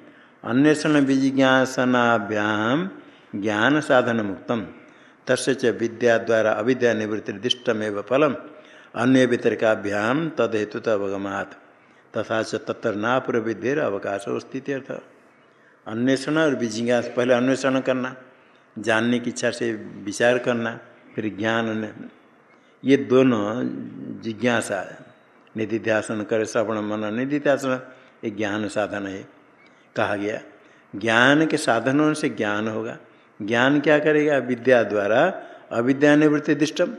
अन्वेषण विजिज्ञासनाभ्याम ज्ञान साधन मुक्तम तस्य च विद्या द्वारा अविद्या दृष्टमेव फलम। अन्य वितरकाभ्याम तद हेतु अवगमात। तथा च तत्र नापुर विद्यर अवकाश स्थिति अर्थ अन्वेषण और विजिज्ञास, पहले अन्वेषण करना, जानने की इच्छा से विचार करना, फिर ज्ञान ये दोनों जिज्ञासा, निधिध्यासन करे, श्रवण मन, निधिध्यासन, ये ज्ञान साधन है। कहा गया, ज्ञान के साधनों से ज्ञान होगा। ज्ञान क्या करेगा? विद्या द्वारा अविद्या निवृत्ति दृष्टम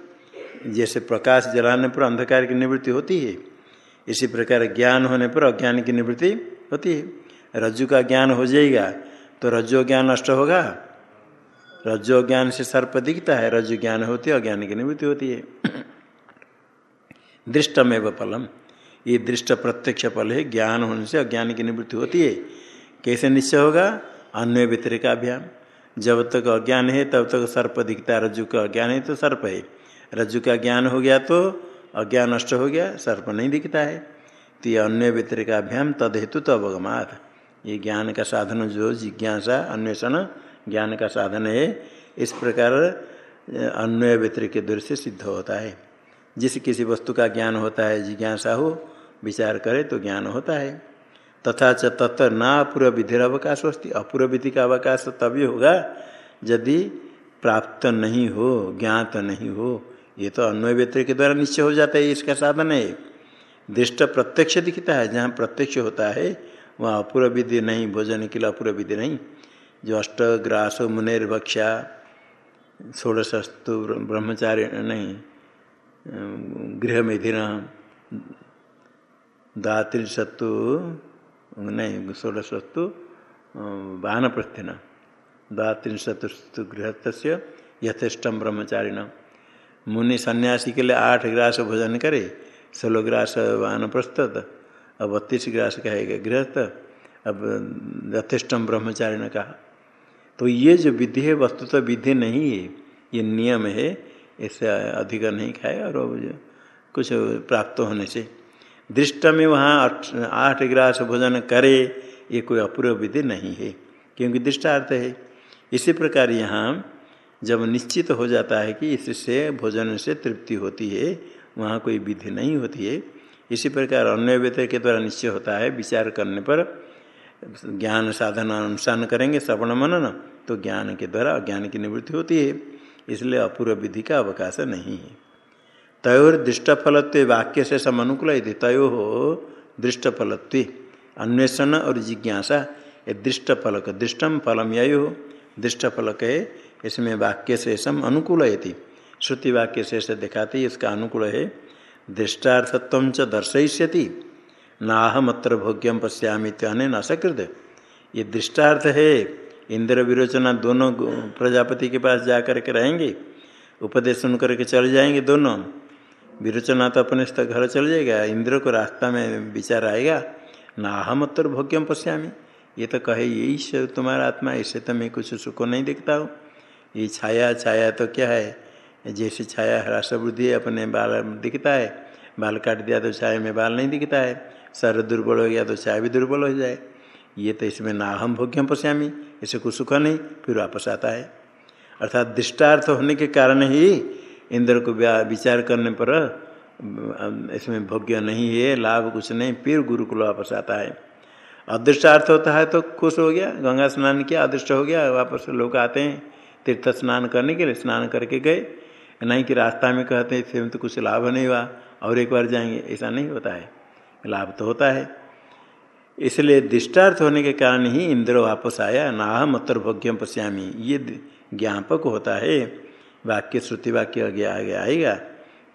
जैसे प्रकाश जलाने पर अंधकार की निवृत्ति होती है इसी प्रकार ज्ञान होने पर अज्ञान की निवृत्ति होती है। रज्जु का ज्ञान हो जाएगा तो रज्जु ज्ञान नष्ट होगा। रज्जु ज्ञान से सर्प दिखता है, रज्जु ज्ञान होती है, अज्ञान की निवृत्ति होती है। दृष्टमेव फलम। ये दृष्ट प्रत्यक्ष फल है, ज्ञान होने से अज्ञान की निवृत्ति होती है। कैसे निश्चय होगा? अन्य व्यतिरिकाभ्याम जब तक अज्ञान है, तब तक सर्प दिखता है, रज्जु का अज्ञान है तो सर्प है। रज्जु का ज्ञान हो गया तो अज्ञान नष्ट हो गया, सर्प नहीं दिखता है। तो ये अन्य व्यतिरिकाभ्याम तद हेतु तो अवगमात। ये ज्ञान का साधन जो जिज्ञासा, अन्वेषण ज्ञान का साधन है, इस प्रकार अन्वय व्यतिरिक के से सिद्ध होता है। जिस किसी वस्तु का ज्ञान होता है, जिज्ञासा हो, विचार करे तो ज्ञान होता है। तथा च तत्व न अपूर्व विधि अवकाश होती अपूर्व विधि का अवकाश तभी होगा, यदि प्राप्त नहीं हो, ज्ञात नहीं हो। ये तो अन्वय व्यक्ति के द्वारा निश्चय हो जाता है इसका साधन है दृष्ट प्रत्यक्ष दिखता है, जहाँ प्रत्यक्ष होता है, वहाँ अपूर्व विधि नहीं, भोजन के लिए अपूर्व विधि नहीं। जो अष्ट ग्रास मुनेर भक्षा षोड़शस्तु ब्रह्मचार्य नहीं गृह मेधिन दात्रिशत्तु नहीं षोड़शस्तु वाहन प्रस्थिन द्वात्रिशतस्तु गृहस्थ यथेष्टम ब्रह्मचारिण। मुनि सन्यासी के लिए आठ ग्रास भोजन करे, सोलह ग्रास वाहन प्रस्तुत, अब बत्तीस ग्रास कहेगा गृहस्थ, अब यथेष्टम ब्रह्मचारी ने कहा। तो ये जो विधि है वस्तु तो विधि नहीं है, ये नियम है इससे अधिक नहीं खाए और कुछ प्राप्त होने से। दृष्ट में वहाँ आठ ग्रास भोजन करे, ये कोई अपूर्व विधि नहीं है, क्योंकि दृष्टार्थ है। इसी प्रकार यहाँ जब निश्चित हो जाता है कि इससे भोजन से तृप्ति होती है, वहाँ कोई विधि नहीं होती है। इसी प्रकार अन्य व्यक्ति के द्वारा निश्चय होता है, विचार करने पर ज्ञान साधन अनुष्ठान करेंगे, श्रवण मनन तो ज्ञान के द्वारा अज्ञान की निवृत्ति होती है। इसलिए अपूर्व विधि का अवकाश नहीं है। तयोर दृष्टफलत्व वाक्य से सम अनुकूल तयो हो दृष्टफलत्व अन्वेषण और जिज्ञासा ये दृष्टफलक दृष्टम फलम यो दृष्ट फलक है इसमें वाक्य सम अनुकूल है श्रुति वाक्य ऐसे दिखाते इसका अनुकूल है। दृष्टार्थत्व च दर्शयिष्यति। नाहमत्र भोग्यम पश्यामी त्याने न सकृत ये दृष्टार्थ है। इंद्र विरोचना दोनों प्रजापति के पास जाकर के रहेंगे। उपदेश सुन करके चल जाएँगे दोनों। विरोचना तो अपने घर चल जाएगा। इंद्र को रास्ता में विचार आएगा। नाहमत्र भोग्यम पश्यामी। ये तो कहे, यही तुम्हारा आत्मा ऐसे तो मैं कुछ सुख नहीं देखता हूँ। ये छाया छाया तो क्या है? जैसे छाया ह्रास वृद्धि अपने बाल दिखता है, बाल काट दिया तो छाया में बाल नहीं दिखता है, सर दुर्बल हो गया तो छाया भी दुर्बल हो जाए। ये तो इसमें ना हम भोग्यम पश्यामी, इसे कुछ सुख नहीं, फिर वापस आता है। अर्थात दृष्टार्थ होने के कारण ही इंद्र को विचार करने पर, इसमें भोग्य नहीं है, लाभ कुछ नहीं, फिर गुरुकुल वापस आता है। अदृष्टार्थ होता है तो खुश हो गया, गंगा स्नान किया, अदृष्ट हो गया, वापस लोग आते हैं। तीर्थ स्नान करने के लिए स्नान करके गए। नहीं कि रास्ता में कहते हैं, इससे तो कुछ लाभ नहीं हुआ, और एक बार जाएँगे। ऐसा नहीं होता है। लाभ तो होता है। इसलिए दृष्टार्थ होने के कारण ही इंद्र वापस आया नाह मतर भोग्यम पश्यामी। ये ज्ञापक होता है। वाक्य, श्रुति वाक्य आगे आगे आएगा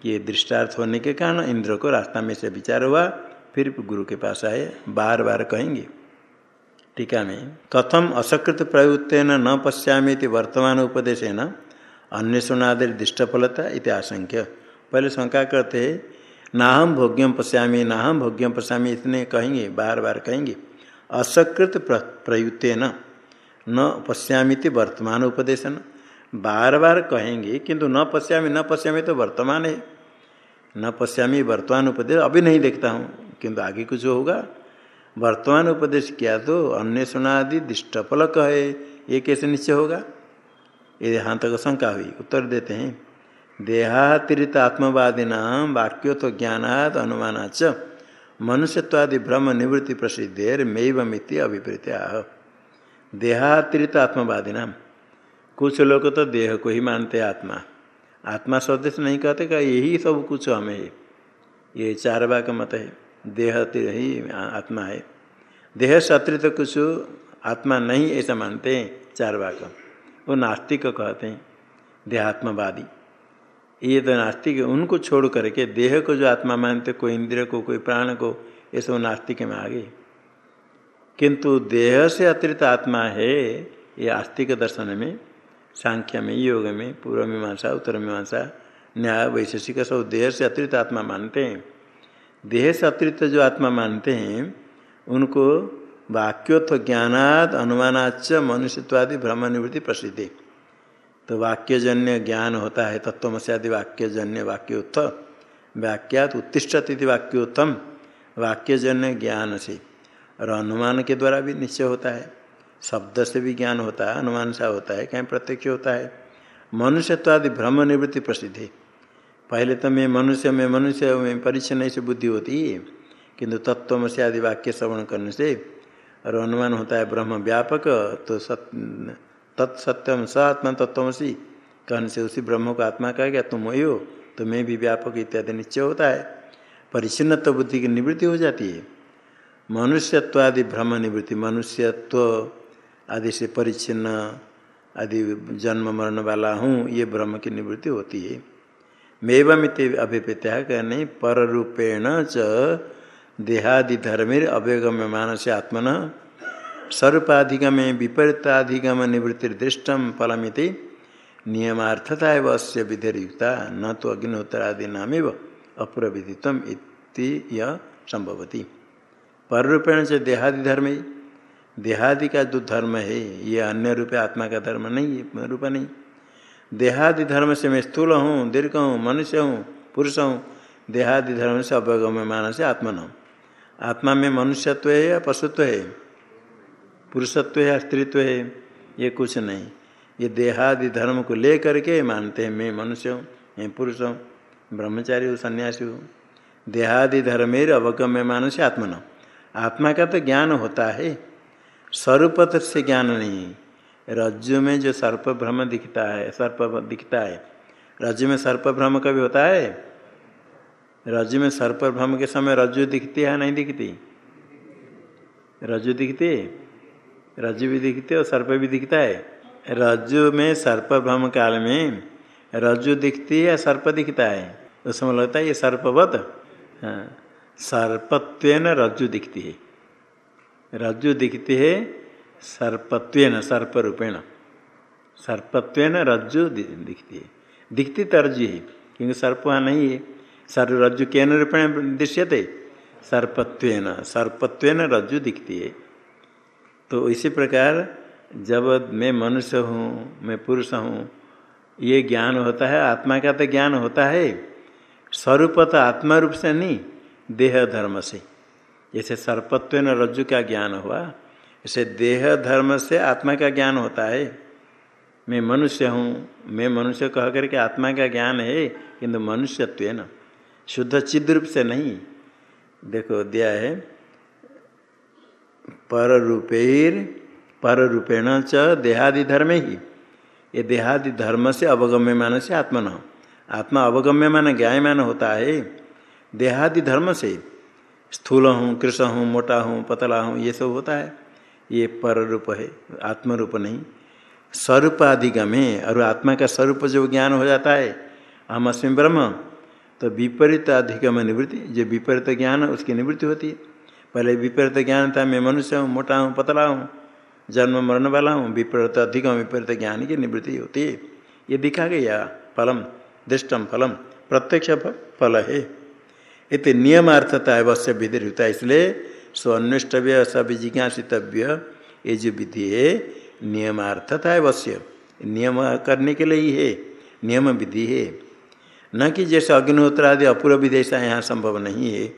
कि ये दृष्टार्थ होने के कारण इंद्र को रास्ता में से विचार हुआ, फिर गुरु के पास आए बार बार कहेंगे। टीका में, कथम असकृत प्रयुक्तेन न पश्यामी वर्तमान उपदेश न अन्वेषणादि दृष्टफलता इति आशंक्य। पहले शंका करते हैं, नाहम भोग्यम पश्यामी, नाहम भोग्यम पश्यामी, इतने कहेंगे बार बार कहेंगे। असकृत प्रयुक्तेन न पश्यामी वर्तमान उपदेशन बार बार कहेंगे, किंतु न पश्यामी न पश्यामी तो वर्तमान है। न पश्यामी, वर्तमान उपदेश, अभी नहीं देखता हूँ, किंतु आगे कुछ होगा। वर्तमान उपदेश किया तो अन्वेषणादि दिष्टफलक है। ये कैसे निश्चय होगा? ये यहाँ तक शंका हुई। उत्तर देते हैं। देहातिरित आत्मवादी नाम वाक्यो तो ज्ञानाद अनुमानाच मनुष्यत्वादि ब्रह्म निवृत्ति प्रसिद्धेर मिति अभिप्रीत आह देहातिरित आत्मवादी नाम। कुछ लोग तो देह को ही मानते आत्मा। आत्मा स्वदेश नहीं कहते का यही सब कुछ हमें। ये चार का मत है। देह ही आत्मा है। देह से अतिरिक्त कुछ आत्मा नहीं ऐसा मानते हैं, चार वाक वो नास्तिक कहते हैं, देहात्मवादी। ये तो नास्तिक, उनको छोड़ करके देह को जो आत्मा मानते, कोई इंद्रिय को, कोई प्राण को, ये सब नास्तिक में आ गए। किंतु देह से अतिरिक्त आत्मा है, ये आस्तिक दर्शन में, सांख्य में, योग में, पूर्व मीमांसा, उत्तर मीमांसा, न्याय, वैशेषिक सब देह से अतिरिक्त आत्मा मानते हैं। देह से अतिरिक्त जो आत्मा मानते हैं, उनको वाक्योत्थ ज्ञानाद अनुमानाच मनुष्यत्वादि ब्रह्म निवृत्ति प्रसिद्धि। तो वाक्यजन्य ज्ञान होता है तत्वमस्यादि वाक्यजन्य वाक्योत्थ, वाक्यात उत्तिष्ठत वाक्योत्तम वाक्यजन्य ज्ञान से। और अनुमान के द्वारा भी निश्चय होता है, शब्द से भी ज्ञान होता है, अनुमान सा होता है, कहीं प्रत्यक्ष होता है। मनुष्यत्वादि भ्रम निवृत्ति प्रसिद्ध। पहले तो मैं मनुष्य, में मनुष्य, में परिचन्न से बुद्धि होती। है किंतु तत्व से आदि वाक्य श्रवण करने से और अनुमान होता है ब्रह्म व्यापक तो सत तत्सत्यम स आत्मा तत्वसी कहने से उसी ब्रह्म को आत्मा कह गया, तुम हो तो मैं भी व्यापक इत्यादि निश्चय होता है। परिचिन्नत्व बुद्धि की निवृत्ति हो जाती है। मनुष्यत्व आदि भ्रम निवृत्ति, मनुष्यत्व आदि से परिचिन्न आदि जन्म मरण वाला हूँ, ये ब्रह्म की निवृत्ति होती है। मेवमित अभिप्रेत्या कहने पर रूपेण च देहादि धर्मेर अवगम्य मानस आत्मन स्वरूपाधिगम विपरीताधिगम निवृत्ति दृष्टम फलमिति नियमार्थता है अस्य विधियुक्ता न तो अग्निहोत्रादि नामेव अप्रविदितम इति यह संभवती। पर रूपेण से देहादि धर्म देहादि का जो धर्म है ये अन्य रूप आत्मा का धर्म नहीं रूप नहीं। देहादि धर्म से मैं स्थूल हूँ, दीर्घ हूँ, मनुष्य हूँ, पुरुष हूँ। देहादि धर्म से अवगम्य मानस आत्मन आत्मा में मनुष्यत्व है या पशुत्व है? पुरुषत्व है स्त्रीत्व है? ये कुछ नहीं। ये देहादि धर्म को ले करके मानते हैं, मैं मनुष्य हूँ, मैं पुरुष हूँ, ब्रह्मचारी हूँ, सन्यासी हूँ। देहादि धर्मेर अवगम्य मानस आत्मन आत्मा का तो ज्ञान होता है। स्वरूप से ज्ञान नहीं रज्जु में जो सर्प भ्रम दिखता है, सर्प दिखता है रज्जु में सर्प भ्रम कभी होता है? रज्जु में सर्प भ्रम के समय रज्जु दिखती है नहीं दिखती? रज्जु दिखती है रज्जु भी दिखती है और सर्प भी दिखता है। रज्जु में सर्प भ्रम काल में रज्जु दिखती है सर्प दिखता है? उस समय लगता है ये सर्पवत हाँ सर्पत्वेन रज्जु दिखती है। रज्जु दिखती है सर्पत्वेन सर्प रूपेण सर्पत्वेन रज्जु दिखती है। दिखती तो रज्जु है, क्योंकि सर्प वहाँ नहीं है। सर्व रज्जु केन रूपेण दृश्यते? सर्पत्वेन सर्पत्वेन रज्जु दिखती है। तो इसी प्रकार जब मैं मनुष्य हूँ, मैं पुरुष हूँ, ये ज्ञान होता है, आत्मा का तो ज्ञान होता है। स्वरूप तो आत्मा रूप से नहीं, देह धर्म से। जैसे सर्पत्व रज्जु का ज्ञान हुआ ऐसे देह धर्म से आत्मा का ज्ञान होता है। मैं मनुष्य हूँ, मैं मनुष्य कह करके आत्मा का ज्ञान है, किंतु मनुष्यत्व है न। शुद्ध चिद रूप से नहीं। देखो दिया है। पर रूपेर पर रूपेण च देहादि धर्म ही। ये देहादि धर्म से अवगम्य मान से न आत्मा अवगम्य मान ज्ञायमान होता है। देहादि धर्म से स्थूल हूँ, कृष्ण हूँ, मोटा हूँ, पतला हूँ, ये सब होता है। ये पर रूप है आत्म रूप नहीं। स्वरूप है और आत्मा का स्वरूप जो ज्ञान हो जाता है हम अस्मिन ब्रह्म तो विपरीत अधिगम निवृत्ति, जो विपरीत ज्ञान, उसकी निवृत्ति होती है। पहले विपरीत ज्ञान था, मैं मनुष्य हूँ, मोटा हूँ, पतला हूँ, जन्म मरण वाला हूँ, विपरीत अधिगम, विपरीत ज्ञान की निवृत्ति होती है। ये दिखा गया, फलम, दृष्टम फलम, प्रत्यक्ष फल है। इत नियमार्थता अवश्य विधि होता है इसलिए स्वन्विष्टव्य सविजिज्ञासितव्य ये जो विधि है, नियमार्थता अवश्य। नियम करने के लिए ही है, नियम विधि है। न कि जैसे अग्निहोत्र आदि अपूर्व ऐसा यहाँ संभव नहीं है।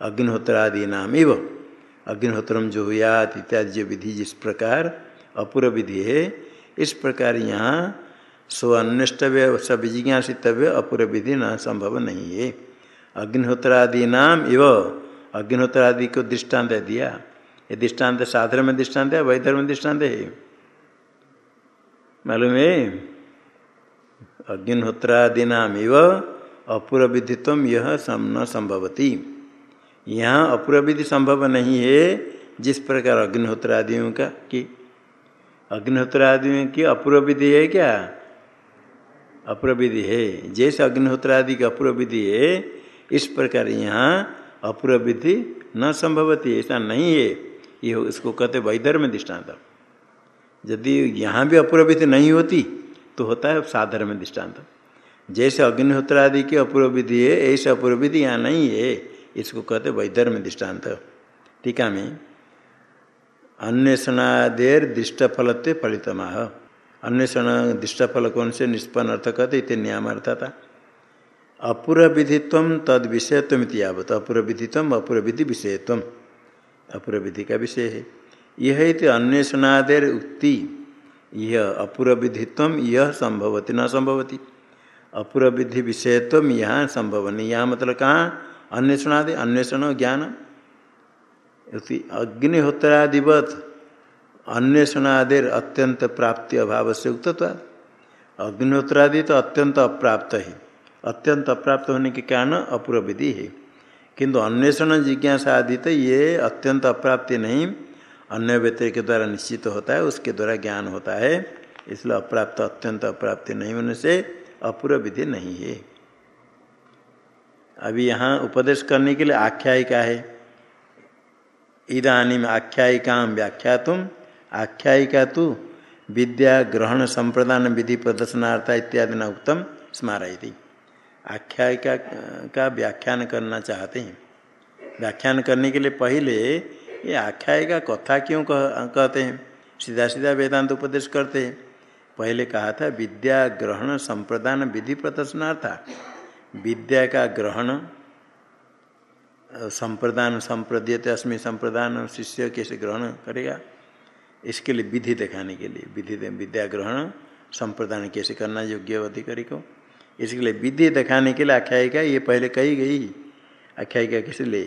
अग्निहोत्र आदि नाम एव। अग्निहोत्रम जो यात इत्यादि जो विधि जिस प्रकार अपूर्व विधि है, इस प्रकार यहाँ स्व अन्विष्टव्य सविजिज्ञासितव्य अपूर्व विधि न संभव नहीं है। अग्निहोत्रादि नाम इव अग्निहोत्रादि को दृष्टांत दिया। ये दृष्टांत साधन में दृष्टांत है वैधर्म में दृष्टांत है मालूम है? अग्निहोत्रादि नाम इव अपूर्व विधित्व यह न संभवती। यहाँ अपूर्व विधि संभव नहीं है, जिस प्रकार अग्निहोत्र आदियों का कि अग्निहोत्र आदियों की अपूर्व विधि है क्या? अपूर्व विधि है। जैसे अग्निहोत्र आदि की अपूर्व विधि है, इस प्रकार यहाँ अपूर्व विधि न संभवती, ऐसा नहीं है। ये इसको कहते वैधर्म दृष्टांत यदि यहाँ भी अपूर्व विधि नहीं होती तो होता है साधर्म दृष्टांत जैसे अग्निहोत्र आदि की अपूर्व विधि है, ऐसे अपूर्व विधि यहाँ नहीं है। इसको कहते वैधर्म दृष्टांत टीका में अन्वेषणादेर दृष्टफलते फलितमाह। अन्वेषण दृष्टफल कौन से? निष्पन्न अर्थ कहते इतने नियम अर्थता अपूर्व विधित्व तद विषयत्व यावत। अपूर्व विधित्व अपूर्व विधि विषयत्व अपूर्व विधि का विषय। है यह अन्वेषणादेर उक्ति यह अपूर्व विधित्व यह संभवती न संभवती अपूर्व विधि विषयत्व यहाँ संभव नहीं यहाँ मतलब कहाँ अन्वेषणादि, अन्वेषण ज्ञान। अग्निहोत्रादिवत अन्वेषणादेर अत्यंत प्राप्ति अभाव से उक्तत्वाद अग्निहोत्रादि तो अत्यंत अप्राप्त है अत्यंत अप्राप्त होने के कारण अपूर्व विधि है। किंतु अन्वेषण जिज्ञासा आदि तो ये अत्यंत अप्राप्ति नहीं अन्य व्यक्ति के द्वारा निश्चित होता है, उसके द्वारा ज्ञान होता है। इसलिए अप्राप्त, अत्यंत अप्राप्ति नहीं होने से अपूर्व विधि नहीं है। अभी यहाँ उपदेश करने के लिए आख्यायिका है। इधानी आख्यायिका व्याख्या तुम आख्यायिका तो विद्या ग्रहण संप्रदान विधि प्रदर्शनार्थ इत्यादि न उत्तम स्मारयती। आख्यायिका का व्याख्यान करना चाहते हैं। व्याख्यान करने के लिए पहले ये आख्यायिका कथा क्यों कह, कहते हैं? सीधा सीधा वेदांत उपदेश करते हैं। पहले कहा था विद्या ग्रहण संप्रदान विधि प्रदर्शनार्था। विद्या का ग्रहण संप्रदान संप्रदीयते अस्मि संप्रदान शिष्य कैसे ग्रहण करेगा? इसके लिए विधि दिखाने के लिए। विधि विद्या ग्रहण संप्रदान कैसे करना योग्य अधिकारी को। इसके लिए विधि दिखाने के लिए आख्यायिका ये पहले कही गई, आख्यायिका किस लिए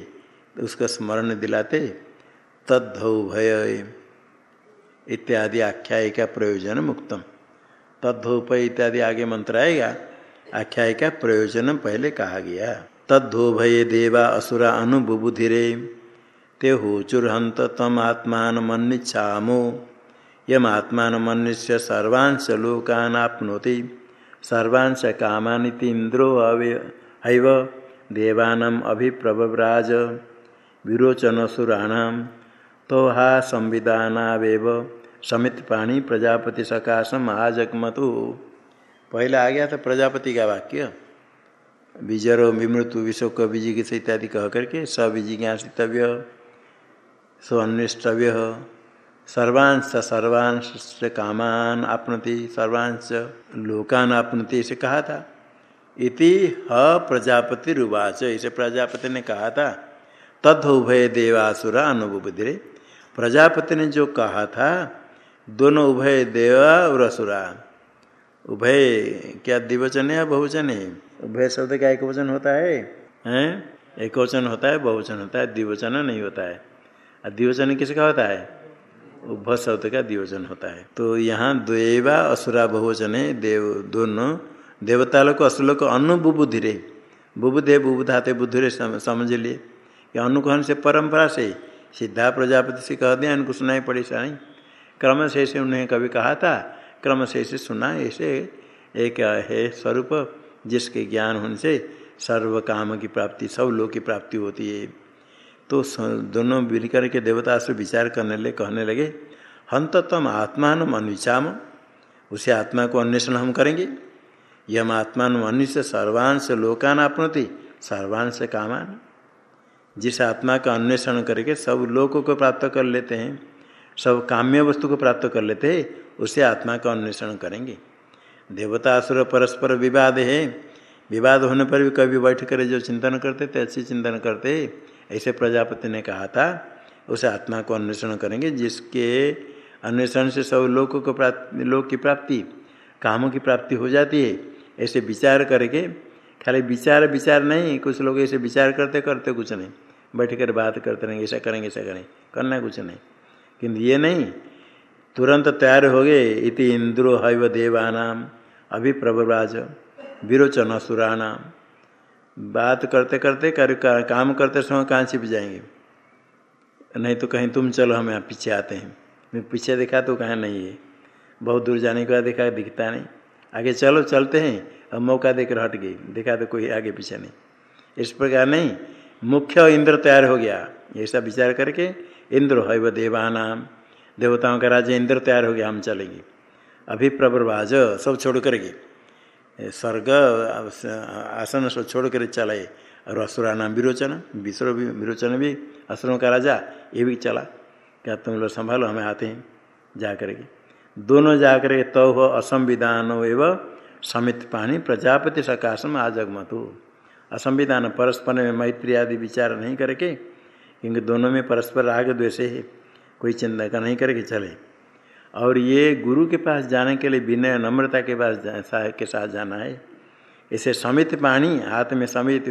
तो उसका स्मरण दिलाते, तद्धौ भय इत्यादि आख्यायिका प्रयोजन मुक्तम। तद्धोपय इत्यादि आगे मंत्र आएगा, आख्यायिका प्रयोजन पहले कहा गया। तद्धो भय देवा असुरा अनुबुबुधिरे ते होचुर्हंत तम आत्मान मन्निच्छामो। यम आत्मान मन्निष्य सर्वांश लोकान आपनोति सर्वांश कामानि इंद्रो हैव देवानम अभिप्रभराज विरोचनसुराणाम। तो हा संविधानावेव समित पाणी प्रजापति सकाशम आजगमतु। पहले आ गया था प्रजापति का वाक्य। विजरो विमृत्यु विशोक विजिगित इत्यादि कह करके सविजिज्ञासितव्य, सो अन्वेष्टव्य। सर्वांश सर्वांश से कामान आपनति सर्वांश लोकान आपनति इसे कहा था। इति ह प्रजापति रुवाच इसे प्रजापति ने कहा था। तद उभय देवासुरा अनुभुद्रे प्रजापति ने जो कहा था दोनों उभय देवा और असुरा। उभय क्या द्विवचन है या बहुवचन है? उभय शब्द का एक वचन होता है। हैं? एक वचन होता है बहुवचन होता है द्विवचन नहीं होता है। और द्विवचन किसका होता है? उभ शब्द का द्विवचन होता है। तो यहाँ देवा असुरा, बहुवचन है देव, दोनों देवता लोग असुर को अनु बुबुधिरे बुबुधे, बुबुधाते, बुद्धुरे समझ लिए कि अनुकहन से परंपरा से सिद्धा प्रजापति से कह दिया, इनको सुनाई पड़ी साई क्रम से ऐसे उन्हें कभी कहा था क्रम से ऐसे सुना, ऐसे एक, है, स्वरूप जिसके ज्ञान होने से सर्व काम की प्राप्ति, सब लोग की प्राप्ति होती है। तो दोनों मिलकर के देवता से विचार करने लगे, कहने लगे हंत तम आत्मान अनुचाम उसे आत्मा को अन्वेषण हम करेंगे। यम आत्मान मनुष्य सर्वांश लोकान आपनोति, सर्वांश कामान। जिस आत्मा का अन्वेषण करके सब लोगों को प्राप्त कर लेते हैं, सब काम्य वस्तु को प्राप्त कर लेते हैं, उसे आत्मा का अन्वेषण करेंगे। देवता असुर परस्पर विवाद है। विवाद होने पर भी कभी बैठ कर जो चिंतन करते थे, अच्छी चिंतन करते ऐसे प्रजापति ने कहा था, उसे आत्मा को अन्वेषण करेंगे, जिसके अन्वेषण से सब लोगों को प्राप्ति, लोक की प्राप्ति, कामों की प्राप्ति हो जाती है। ऐसे विचार करके खाली विचार विचार नहीं, कुछ लोग ऐसे विचार करते करते कुछ नहीं। बैठ कर बात करते रहेंगे, ऐसा करेंगे ऐसा करेंगे, करना कुछ नहीं। किंतु ये नहीं, तुरंत तैयार हो गए, इति इंद्रो हव देवानाम, अभिप्रभराज, विरोचन असुराणाम। बात करते करते कर काम करते समय कहाँ छिप जाएँगे। नहीं तो कहीं, तुम चलो, हम यहाँ पीछे आते हैं। मैं पीछे देखा तो कहाँ, नहीं है बहुत दूर जाने के बाद देखा, दिखता नहीं। आगे चलो, चलते हैं। अब मौका देकर हट गई। देखा तो कोई आगे पीछे नहीं। इस प्रकार नहीं, मुख्य इंद्र तैयार हो गया। ऐसा विचार करके इंद्र है वह देवानाम। देवताओं का राज्य इंद्र तैयार हो गया, हम चलेंगे। अभी प्रभुराज सब छोड़ करके। स्वर्ग आसन सब छोड़ कर चलाए। और असुरा नाम विरोचन, विश्व भी, विरोचन भी असुरों का राजा, ये भी चला। क्या तुम लोग संभालो, हमें आते हैं जा करके दोनों जा कर तो हो, असंविधान एवं समित पानी, प्रजापति सकाशम आजगमतु। असंविधान परस्पर में मैत्री आदि विचार नहीं करके, क्योंकि दोनों में परस्पर राग द्वेष है, कोई चिंता का नहीं करके चले। और ये गुरु के पास जाने के लिए विनय नम्रता के पास के साथ जाना है। इसे समित पानी, हाथ में समित,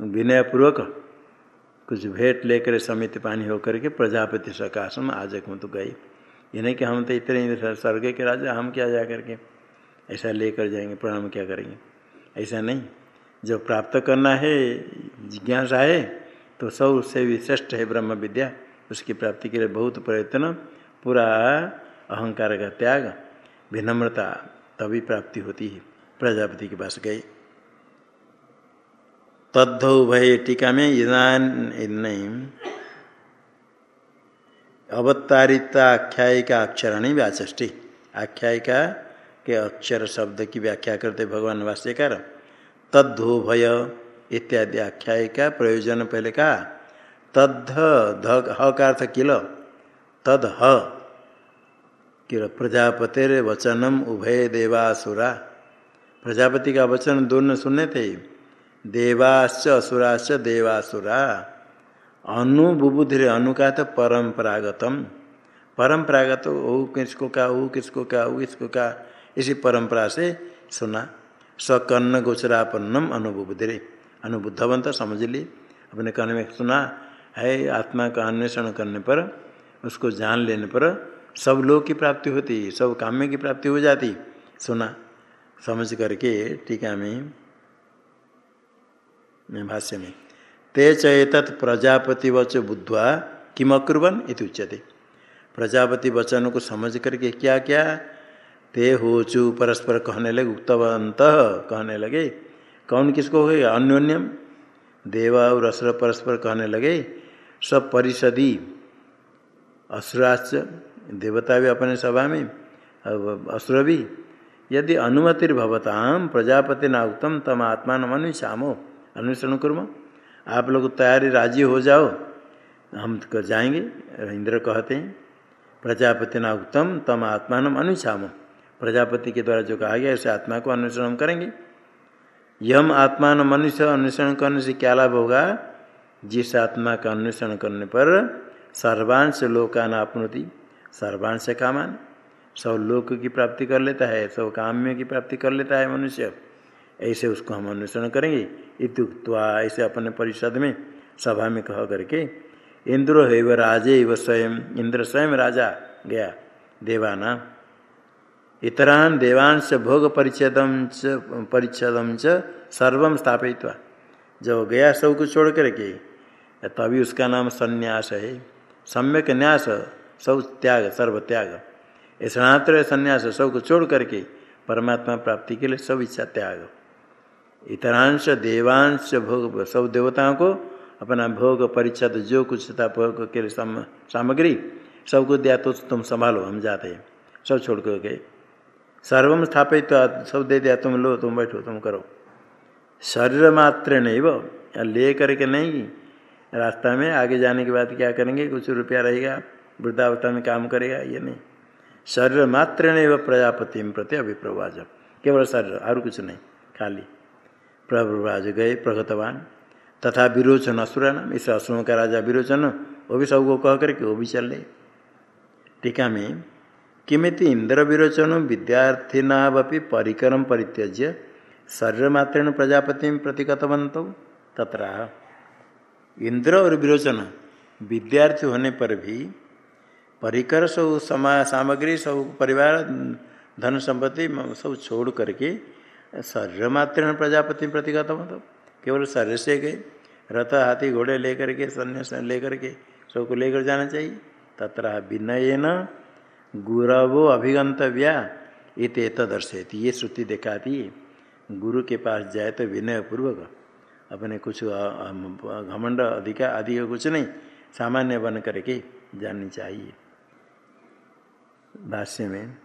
विनयपूर्वक कुछ भेंट लेकर समित पानी होकर के प्रजापति सकाशम आज हम तो गए। ये नहीं कि हम तो इतने स्वर्ग के राजा, हम क्या जा करके ऐसा लेकर जाएँगे, प्रणाम क्या करेंगे? ऐसा नहीं। जो प्राप्त करना है, जिज्ञासा है तो सब उससे भी श्रेष्ठ है ब्रह्म विद्या। उसकी प्राप्ति के लिए बहुत प्रयत्न पूरा अहंकार का त्याग, विनम्रता तभी प्राप्ति होती है। प्रजापति के पास गए। तद्धौ भय टीका में इदान नहीं अवतारिता आख्यायिका अक्षरणी व्याचष्टि आख्यायिका के अक्षर शब्द की व्याख्या करते भगवान भाष्यकार तद्धो भय इत्यादि आख्यायिका प्रयोजन पहले का तद्ध, ध, ह का अर्थ किल तद ह। किल प्रजापतिर वचनम उभय देवासुरा। प्रजापति का वचन दोनों सुनने थे? देवाश्च असुराश्च देवासुरा। अनुभुबुधि अनु का तो परम्परागतम परम्परागत वो किसको का वो किसको का वो किसको का, इसी परंपरा से सुना। सकर्ण गोचरापन्नम अनुभुबुधि अनुभुद्धवंत समझ लिए अपने कहने में सुना है, आत्मा का अन्वेषण करने पर, उसको जान लेने पर सब लोग की प्राप्ति होती, सब काम्य की प्राप्ति हो जाती। सुना, समझ करके टीका में भाष्य में, ते चेतत प्रजापति वच बुद्धवा किम अकुर्बन इति उच्यते। प्रजापति वचनों को समझ करके क्या क्या? ते होचु परस्पर कहने लगे उक्तवंत कहने लगे, कौन किसको हो? गया अन्योन्यम। देवा और असुर परस्पर कहने लगे सब परिषदी असुराच देवता भी अपने सभा में असुर भी। यदि अनुमतिर्भवताम प्रजापति ना उत्तम तम आत्मा न श्यामो, अन्वेषण करूँ आप लोग तैयारी राज़ी हो जाओ। हम कर जाएँगे, इंद्र कहते हैं, प्रजापति ना उत्तम तम आत्मा अनुच्छामो प्रजापति के द्वारा जो कहा गया उसे आत्मा को हम करेंगे। यम आत्मा न मनुष्य अन्वेषण करने से क्या लाभ होगा? जिस आत्मा का अन्वेषण करने पर सर्वांश लोकान आपनोति सर्वांश कामान। सब लोक की प्राप्ति कर लेता है, सब काम्य की प्राप्ति कर लेता है मनुष्य। ऐसे उसको हम अन्वेषण करेंगे। इतुक्वा ऐसे अपने परिषद में, सभा में कह करके, इंद्रो है व राजे व स्वयं, इंद्र स्वयं राजा गया। देवाना, इतरान देवांश भोग परिच्छेदम च परिच्छेदम च स्थापित जब गया सब कुछ छोड़ करके, तभी उसका नाम संन्यास है। सम्यक न्यास सब त्याग सर्व त्याग स्नात्र संन्यास सबको छोड़ करके परमात्मा प्राप्ति के लिए सब इच्छा त्याग। इतरांश, देवांश, भोग, सब देवताओं को अपना भोग, परिच्छद, जो कुछ था भोग के लिए सामग्री, सबको दिया तो तुम संभालो, हम जाते हैं। सब छोड़ कर गए सर्वम स्थापित तो सब दे दिया, तुम लो, तुम बैठो, तुम करो। शरीर मात्र नहीं वो ले करके नहीं। रास्ता में आगे जाने के बाद क्या करेंगे? कुछ रुपया रहेगा। वृद्धावस्था में काम करेगा ये नहीं? शरीर मात्र नहीं, वह प्रजापति प्रति अभिप्रवाज। केवल शरीर, और कुछ नहीं, खाली। प्रभुराज गए, प्रगतवान। तथा विरोचन असुर नाम, इस असुरों का राजा विरोचन, वो भी सबको कह करके वो भी चल। टीका में, किमित इंद्र विरोचन विद्यार्थिनावपि परिकरम परित्यज्य, शरीर मात्रेण प्रजापति प्रतिगतवंत तथा इंद्र और विरोचन, विद्यार्थी होने पर भी परिकर सब समा, सामग्री सब परिवार, धन संपत्ति सब छोड़ करके शरीर मात्र प्रजापति प्रतिगत मतलब केवल शरीर से गए। रथ, हाथी, घोड़े लेकर के, सन्यास लेकर के सबको लेकर जाना चाहिए। तथा विनय न गुरवो अभिगंतव्या इत दर्शयती ये श्रुति दिखाती है, गुरु के पास जाए तो विनय पूर्वक अपने कुछ घमंड अधिका आदि कुछ नहीं, सामान्य बन करके जाननी चाहिए। भाष्य में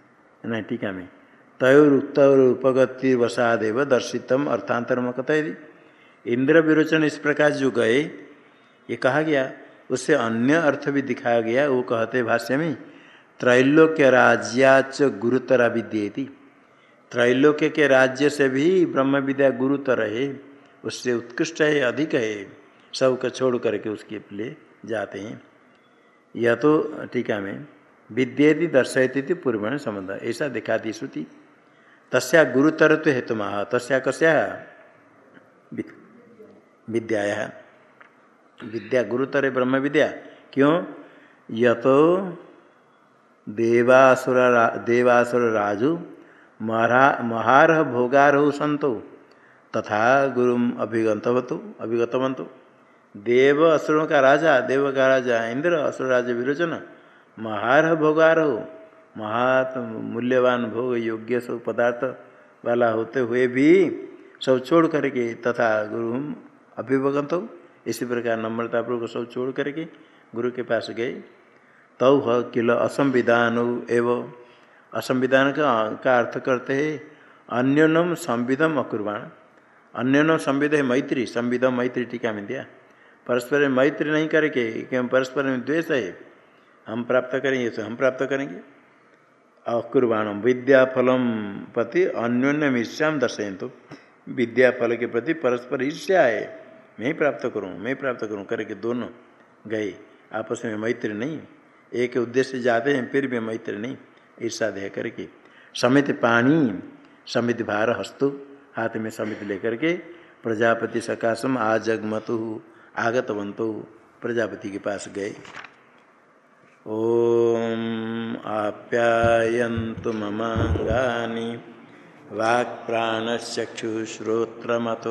न टीका में तयोर उत्तर उपगति वसादेव, दर्शितम अर्थांतरम कथय इंद्र विरोचन इस प्रकार जो गए, ये कहा गया उससे अन्य अर्थ भी दिखाया गया, वो कहते भाष्य में त्रैलोक्य राज्याच गुरुतरा विद्येति त्रैलोक्य के राज्य से भी ब्रह्म विद्या गुरुतर है, उससे उत्कृष्ट है, अधिक है, सबको छोड़ करके उसके लिए जाते हैं। यह तो टीका में विद्येति दर्शयती पूर्व संबंध ऐसा दिखाती श्रुति। तस्या गुरुतरत्व हेतु महा तस्या कस्या? विद्याया। विद्या, गुरुतर ब्रह्म विद्या क्यों? यतो देवासुर देवासुर राजु महार भोगारह संतो तथा गुरु अभिगतवतु अभिगतवंतु देव असुरों का राजा, देव का राजा इंद्र असुर राजा विरोचन महार भोगारह। महात मूल्यवान भोग योग्य सब पदार्थ वाला होते हुए भी सब छोड़ करके तथा गुरु अभिभगत हो। इसी प्रकार नम्रता पूर्वक सब छोड़ करके गुरु के पास गए। तव तो किल असंविधान एवं। असंविधान का, का अर्थ करते हैं अन्योनम संविधम अकुर्बाण अन्योनम संविध है मैत्री संविधम मैत्री टीका में दिया। परस्पर मैत्री नहीं करके क्यों? परस्पर में द्वेष है। हम प्राप्त करेंगे तो हम प्राप्त करेंगे। अकुर्बाण विद्याफलम प्रति अन्योन्य ईर्ष्याम दर्शयन तो विद्याफल के प्रति परस्पर ईर्ष्या है मैं प्राप्त करूँ, मैं प्राप्त करूँ, करके दोनों गए। आपस में मैत्री नहीं, एक उद्देश्य जाते हैं, फिर भी मैत्री नहीं ईर्षा दे करके। समित पानी समित भार हस्तु, हाथ में समित लेकर के प्रजापति सकाशम आजगमतु, आगतवंतु, प्रजापति के पास गए। ओम आप्यायन्तु ममाङ्गानि वाक्प्राणश्चक्षुश्रोत्रमतो